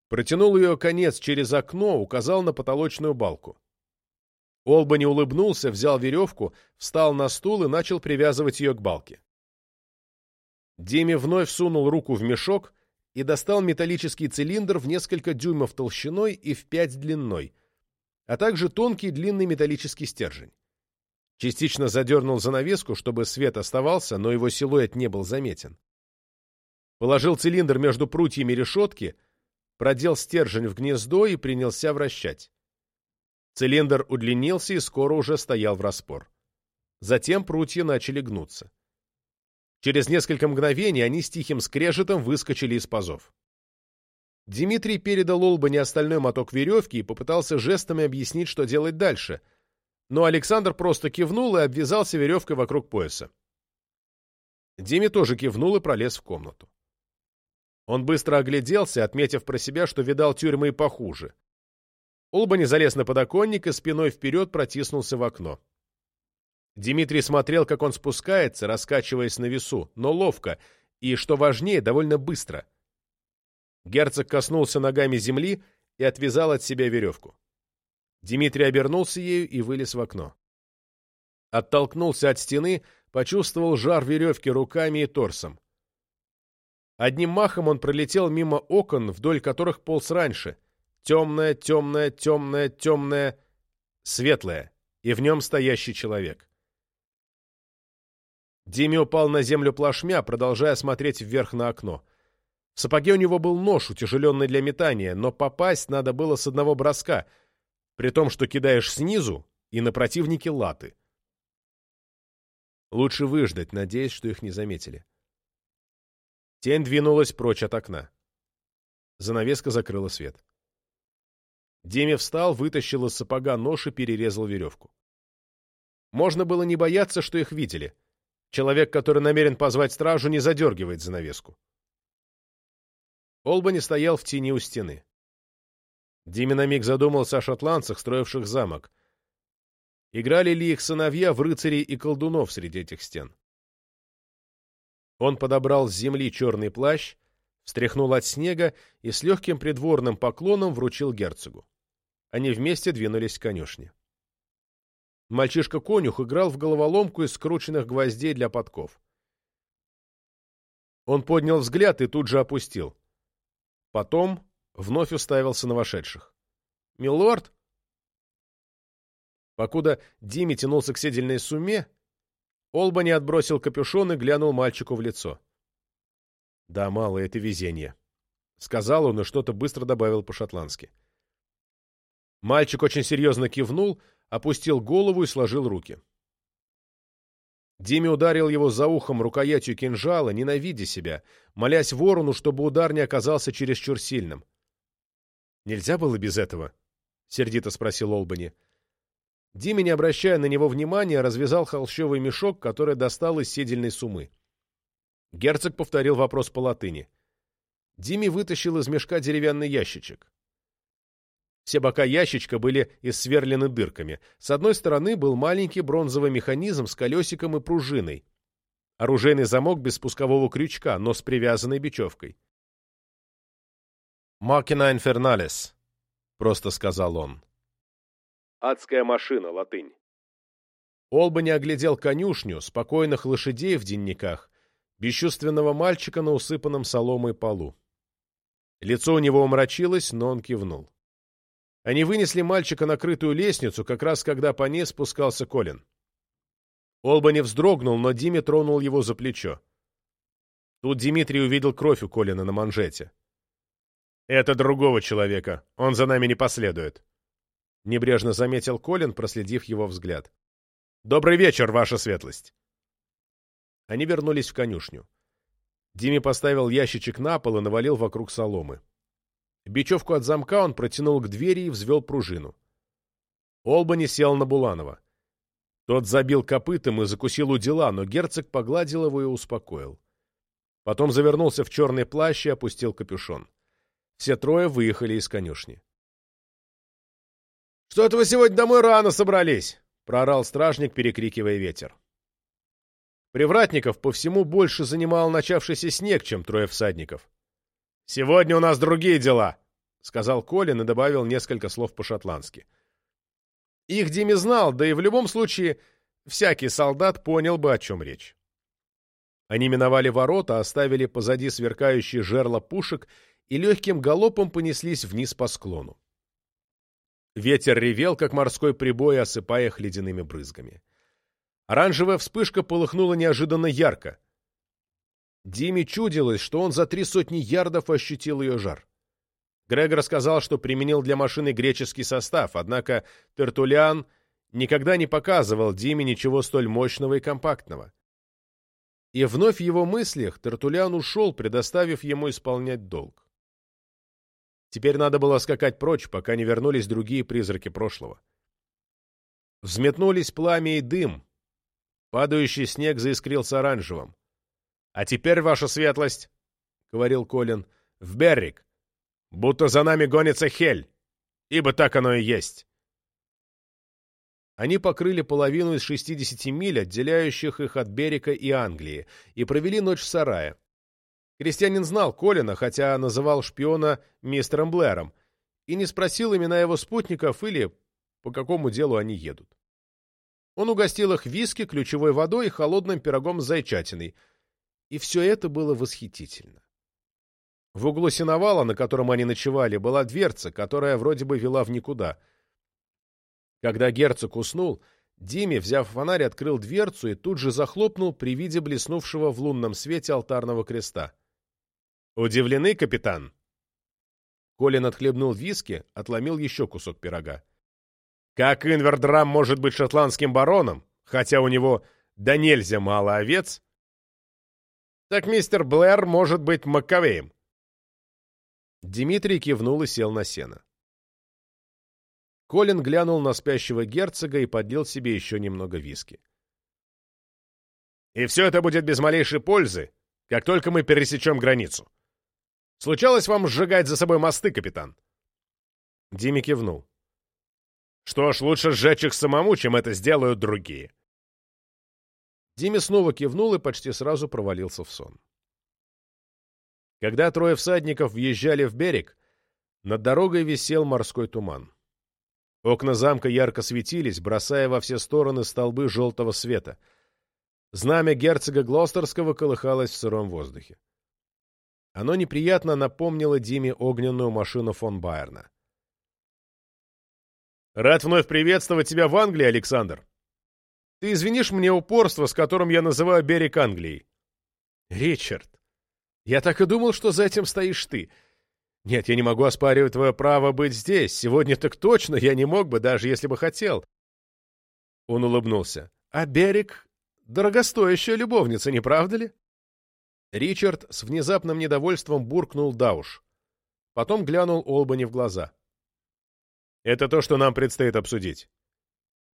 Протянул ее конец через окно, указал на потолочную балку. Олбани улыбнулся, взял веревку, встал на стул и начал привязывать ее к балке. Диме вновь сунул руку в мешок и достал металлический цилиндр в несколько дюймов толщиной и в пять длиной, а также тонкий длинный металлический стержень. Частично задернул занавеску, чтобы свет оставался, но его силуэт не был заметен. Положил цилиндр между прутьями решетки, продел стержень в гнездо и принялся вращать. Цилиндр удлинился и скоро уже стоял в распор. Затем прутья начали гнуться. Через несколько мгновений они с тихим скрежетом выскочили из пазов. Дмитрий передал Олбани остальной моток веревки и попытался жестами объяснить, что делать дальше, но Александр просто кивнул и обвязался веревкой вокруг пояса. Диме тоже кивнул и пролез в комнату. Он быстро огляделся, отметив про себя, что видал тюрьмы и похуже. Олбани залез на подоконник и спиной вперед протиснулся в окно. Дмитрий смотрел, как он спускается, раскачиваясь на весу, но ловко и, что важнее, довольно быстро. Герцог коснулся ногами земли и отвязал от себя веревку. Дмитрий обернулся ею и вылез в окно. Оттолкнулся от стены, почувствовал жар веревки руками и торсом. Одним махом он пролетел мимо окон, вдоль которых полз раньше, Темное, темное, темное, темное, светлое, и в нем стоящий человек. Диме упал на землю плашмя, продолжая смотреть вверх на окно. В сапоге у него был нож, утяжеленный для метания, но попасть надо было с одного броска, при том, что кидаешь снизу, и на противнике латы. Лучше выждать, надеясь, что их не заметили. Тень двинулась прочь от окна. Занавеска закрыла свет. Диме встал, вытащил из сапога нож и перерезал веревку. Можно было не бояться, что их видели. Человек, который намерен позвать стражу, не задергивает занавеску. Олбани стоял в тени у стены. Диме на миг задумался о шотландцах, строивших замок. Играли ли их сыновья в рыцарей и колдунов среди этих стен? Он подобрал с земли черный плащ, встряхнул от снега и с легким придворным поклоном вручил герцогу. Они вместе двинулись к конюшне. Мальчишка-конюх играл в головоломку из скрученных гвоздей для подков. Он поднял взгляд и тут же опустил. Потом вновь уставился на вошедших. «Милорд?» Покуда Диме тянулся к седельной сумме, Олбани отбросил капюшон и глянул мальчику в лицо. «Да, мало, это везение», — сказал он и что-то быстро добавил по-шотландски. Мальчик очень серьезно кивнул, опустил голову и сложил руки. Диме ударил его за ухом рукоятью кинжала, ненавидя себя, молясь ворону, чтобы удар не оказался чересчур сильным. «Нельзя было без этого?» — сердито спросил Олбани. Диме, не обращая на него внимания, развязал холщовый мешок, который достал из седельной сумы. Герцог повторил вопрос по латыни. Диме вытащил из мешка деревянный ящичек. Все бока ящичка были иссверлены дырками. С одной стороны был маленький бронзовый механизм с колесиком и пружиной. Оружейный замок без спускового крючка, но с привязанной бечевкой. «Макина инферналис», — просто сказал он. «Адская машина, латынь». Олбани оглядел конюшню, спокойных лошадей в денниках, бесчувственного мальчика на усыпанном соломой полу. Лицо у него омрачилось, но он кивнул. Они вынесли мальчика на крытую лестницу, как раз когда по ней спускался Колин. Олбани вздрогнул, но Диме тронул его за плечо. Тут Дмитрий увидел кровь у Колина на манжете. «Это другого человека. Он за нами не последует», — небрежно заметил Колин, проследив его взгляд. «Добрый вечер, ваша светлость!» Они вернулись в конюшню. Диме поставил ящичек на пол и навалил вокруг соломы. Бечевку от замка он протянул к двери и взвел пружину. Олбани сел на Буланова. Тот забил копытом и закусил у дела, но герцог погладил его и успокоил. Потом завернулся в черный плащ и опустил капюшон. Все трое выехали из конюшни. «Что-то вы сегодня домой рано собрались!» — проорал стражник, перекрикивая ветер. Привратников по всему больше занимал начавшийся снег, чем трое всадников. «Сегодня у нас другие дела», — сказал Колин и добавил несколько слов по-шотландски. Их Диме знал, да и в любом случае всякий солдат понял бы, о чем речь. Они миновали ворота, оставили позади сверкающие жерла пушек и легким галопом понеслись вниз по склону. Ветер ревел, как морской прибой, осыпая их ледяными брызгами. Оранжевая вспышка полыхнула неожиданно ярко. Диме чудилось, что он за три сотни ярдов ощутил ее жар. Грегор сказал, что применил для машины греческий состав, однако Тертулиан никогда не показывал Диме ничего столь мощного и компактного. И вновь в его мыслях Тертулиан ушел, предоставив ему исполнять долг. Теперь надо было скакать прочь, пока не вернулись другие призраки прошлого. Взметнулись пламя и дым. Падающий снег заискрился оранжевым. «А теперь, ваша светлость», — говорил Колин, — «в Беррик, будто за нами гонится Хель, ибо так оно и есть». Они покрыли половину из 60 миль, отделяющих их от Берика и Англии, и провели ночь в сарае. Крестьянин знал Колина, хотя называл шпиона мистером Блэром, и не спросил имена его спутников или по какому делу они едут. Он угостил их виски, ключевой водой и холодным пирогом с зайчатиной — и все это было восхитительно. В углу сеновала, на котором они ночевали, была дверца, которая вроде бы вела в никуда. Когда герцог уснул, Диме, взяв фонарь, открыл дверцу и тут же захлопнул при виде блеснувшего в лунном свете алтарного креста. «Удивлены, капитан?» Колин отхлебнул виски, отломил еще кусок пирога. «Как Инвердрам может быть шотландским бароном, хотя у него да нельзя мало овец, так мистер Блэр может быть Маккавеем. Дмитрий кивнул и сел на сено. Колин глянул на спящего герцога и подлил себе еще немного виски. «И все это будет без малейшей пользы, как только мы пересечем границу. Случалось вам сжигать за собой мосты, капитан?» Дими кивнул. «Что ж, лучше сжечь их самому, чем это сделают другие». Диме снова кивнул и почти сразу провалился в сон. Когда трое всадников въезжали в берег, над дорогой висел морской туман. Окна замка ярко светились, бросая во все стороны столбы желтого света. Знамя герцога Глостерского колыхалось в сыром воздухе. Оно неприятно напомнило Диме огненную машину фон Байерна. «Рад вновь приветствовать тебя в Англии, Александр. Ты извинишь мне упорство, с которым я называю берег Англии?» «Ричард, я так и думал, что за этим стоишь ты. Нет, я не могу оспаривать твое право быть здесь. Сегодня так точно я не мог бы, даже если бы хотел. Он улыбнулся. А берег — дорогостоящая любовница, не правда ли? Ричард с внезапным недовольством буркнул Дауш. Потом глянул Олбани в глаза. «Это то, что нам предстоит обсудить.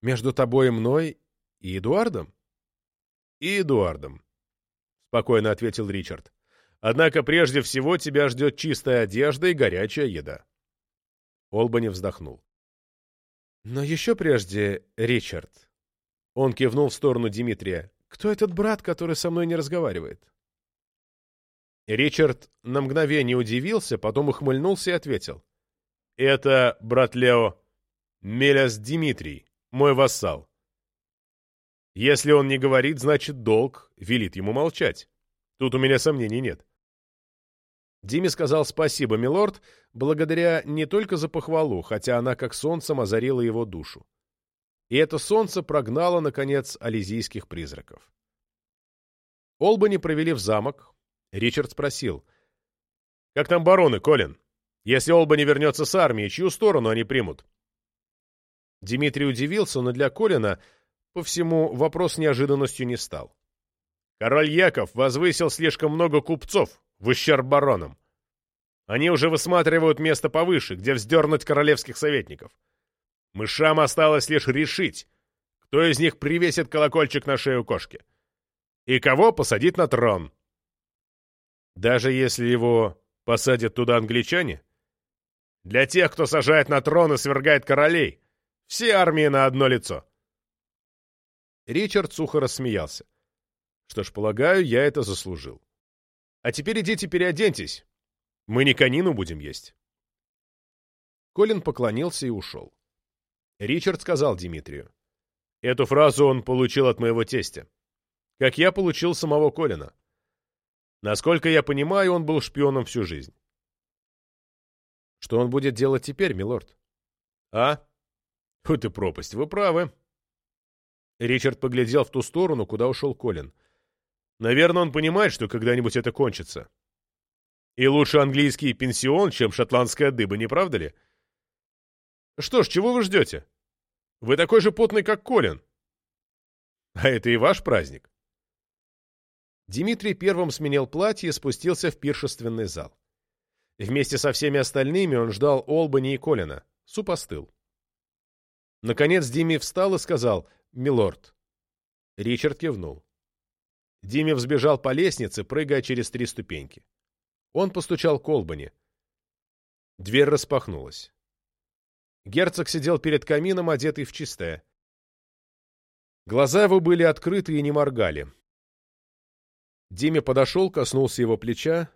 Между тобой и мной и Эдуардом?» «И Эдуардом», — спокойно ответил Ричард. Однако прежде всего тебя ждет чистая одежда и горячая еда. Олбани вздохнул. Но еще прежде, Ричард. Он кивнул в сторону Дмитрия. Кто этот брат, который со мной не разговаривает? Ричард на мгновение удивился, потом ухмыльнулся и ответил. «Это, брат Лео, Меляс Дмитрий, мой вассал. Если он не говорит, значит, долг велит ему молчать. Тут у меня сомнений нет. Диме сказал спасибо, милорд, благодаря не только за похвалу, хотя она как солнцем озарила его душу. И это солнце прогнало, наконец, ализийских призраков. Олбани провели в замок. Ричард спросил. «Как там бароны, Колин? Если Олбани вернется с армией, чью сторону они примут?» Дмитрий удивился, но для Колина, по всему, вопрос неожиданностью не стал. «Король Яков возвысил слишком много купцов, в ущерб баронам. Они уже высматривают место повыше, где вздернуть королевских советников. Мышам осталось лишь решить, кто из них привесит колокольчик на шею кошки. И кого посадить на трон. Даже если его посадят туда англичане? Для тех, кто сажает на трон и свергает королей, все армии на одно лицо. Ричард сухо рассмеялся. Что ж, полагаю, я это заслужил. А теперь идите переоденьтесь. Мы не конину будем есть. Колин поклонился и ушел. Ричард сказал Дмитрию. Эту фразу он получил от моего тестя. Как я получил самого Колина. Насколько я понимаю, он был шпионом всю жизнь. Что он будет делать теперь, милорд? А? Вот и пропасть, вы правы. Ричард поглядел в ту сторону, куда ушел Колин. Наверное, он понимает, что когда-нибудь это кончится. И лучше английский пенсион, чем шотландская дыба, не правда ли? Что ж, чего вы ждете? Вы такой же потный, как Колин. А это и ваш праздник. Дмитрий первым сменил платье и спустился в пиршественный зал. Вместе со всеми остальными он ждал Олбани и Колина. Суп остыл. Наконец Дими встал и сказал «Милорд». Ричард кивнул. Диме взбежал по лестнице, прыгая через три ступеньки. Он постучал к Олбани. Дверь распахнулась. Герцог сидел перед камином, одетый в чистое. Глаза его были открыты и не моргали. Диме подошел, коснулся его плеча.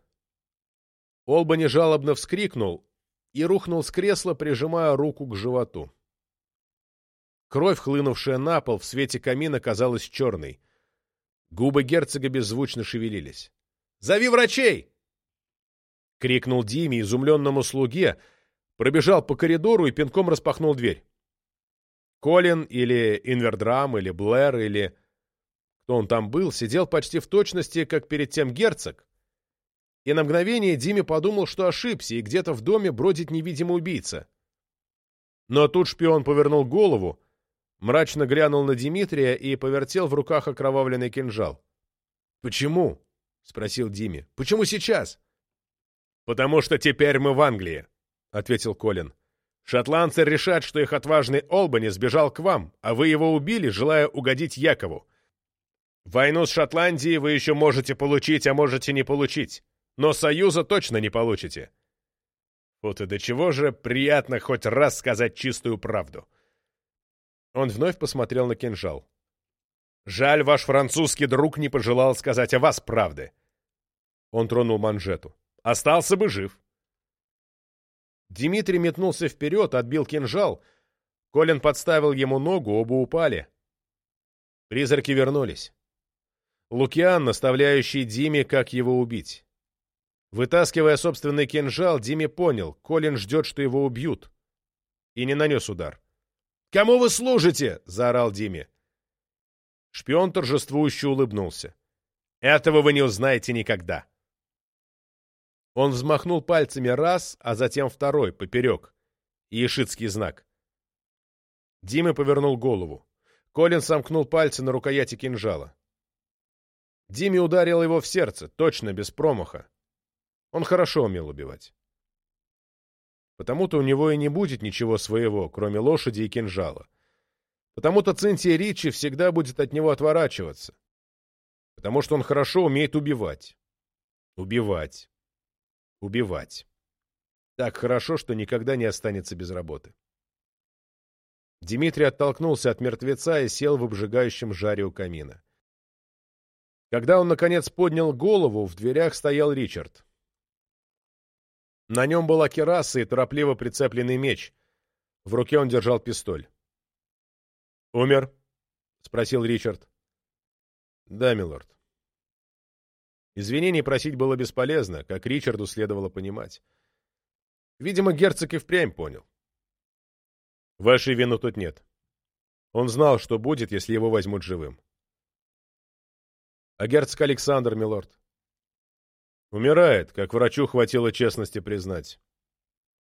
Олбани жалобно вскрикнул и рухнул с кресла, прижимая руку к животу. Кровь, хлынувшая на пол, в свете камина казалась черной. Губы герцога беззвучно шевелились. «Зови врачей!» — крикнул Диме изумленному слуге, пробежал по коридору и пинком распахнул дверь. Колин или Инвердрам или Блэр или... Кто он там был, сидел почти в точности, как перед тем герцог. И на мгновение Диме подумал, что ошибся, и где-то в доме бродит невидимый убийца. Но тут шпион повернул голову, мрачно глянул на Дмитрия и повертел в руках окровавленный кинжал. «Почему?» — спросил Диме. «Почему сейчас?» «Потому что теперь мы в Англии», — ответил Колин. «Шотландцы решат, что их отважный Олбани сбежал к вам, а вы его убили, желая угодить Якову. Войну с Шотландией вы еще можете получить, а можете не получить, но союза точно не получите. Вот и до чего же приятно хоть раз сказать чистую правду». Он вновь посмотрел на кинжал. «Жаль, ваш французский друг не пожелал сказать о вас правды». Он тронул манжету. «Остался бы жив». Дмитрий метнулся вперед, отбил кинжал. Колин подставил ему ногу, оба упали. Призраки вернулись. Лукиан, наставляющий Диме, как его убить. Вытаскивая собственный кинжал, Диме понял, Колин ждет, что его убьют. И не нанес удар. «Кому вы служите?» — заорал Диме. Шпион торжествующе улыбнулся. «Этого вы не узнаете никогда». Он взмахнул пальцами раз, а затем второй, поперек. Иешитский знак. Дима повернул голову. Колин сомкнул пальцы на рукояти кинжала. Диме ударил его в сердце, точно, без промаха. Он хорошо умел убивать. Потому-то у него и не будет ничего своего, кроме лошади и кинжала. Потому-то Цинтия Ричи всегда будет от него отворачиваться. Потому что он хорошо умеет убивать. Убивать. Убивать. Так хорошо, что никогда не останется без работы. Дмитрий оттолкнулся от мертвеца и сел в обжигающем жаре у камина. Когда он, наконец, поднял голову, в дверях стоял Ричард. На нем была кераса и торопливо прицепленный меч. В руке он держал пистоль. «Умер?» — спросил Ричард. «Да, милорд». Извинений просить было бесполезно, как Ричарду следовало понимать. Видимо, герцог и впрямь понял. Вашей вины тут нет. Он знал, что будет, если его возьмут живым. А герцог Александр, милорд? Умирает, как врачу хватило честности признать.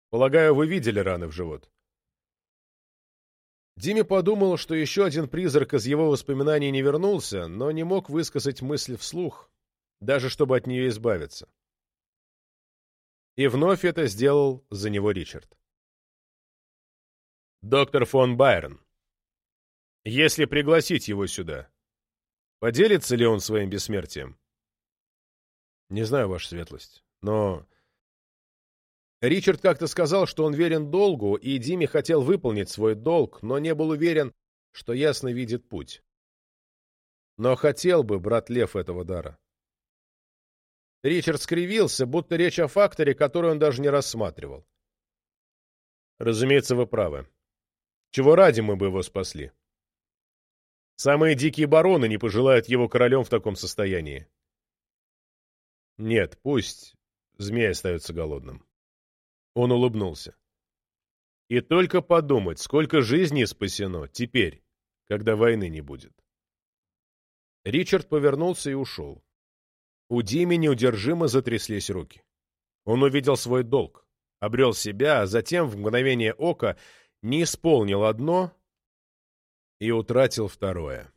Полагаю, вы видели раны в живот? Диме подумал, что еще один призрак из его воспоминаний не вернулся, но не мог высказать мысль вслух, даже чтобы от нее избавиться. И вновь это сделал за него Ричард. «Доктор фон Байрон, если пригласить его сюда, поделится ли он своим бессмертием?» «Не знаю, ваша светлость, но Ричард как-то сказал, что он верен долгу, и Диме хотел выполнить свой долг, но не был уверен, что ясно видит путь. Но хотел бы брат Лев этого дара. Ричард скривился, будто речь о факторе, который он даже не рассматривал. Разумеется, вы правы. Чего ради мы бы его спасли? Самые дикие бароны не пожелают его королем в таком состоянии. Нет, пусть змей остается голодным. Он улыбнулся. И только подумать, сколько жизней спасено теперь, когда войны не будет. Ричард повернулся и ушел. У Дими неудержимо затряслись руки. Он увидел свой долг, обрел себя, а затем в мгновение ока не исполнил одно и утратил второе.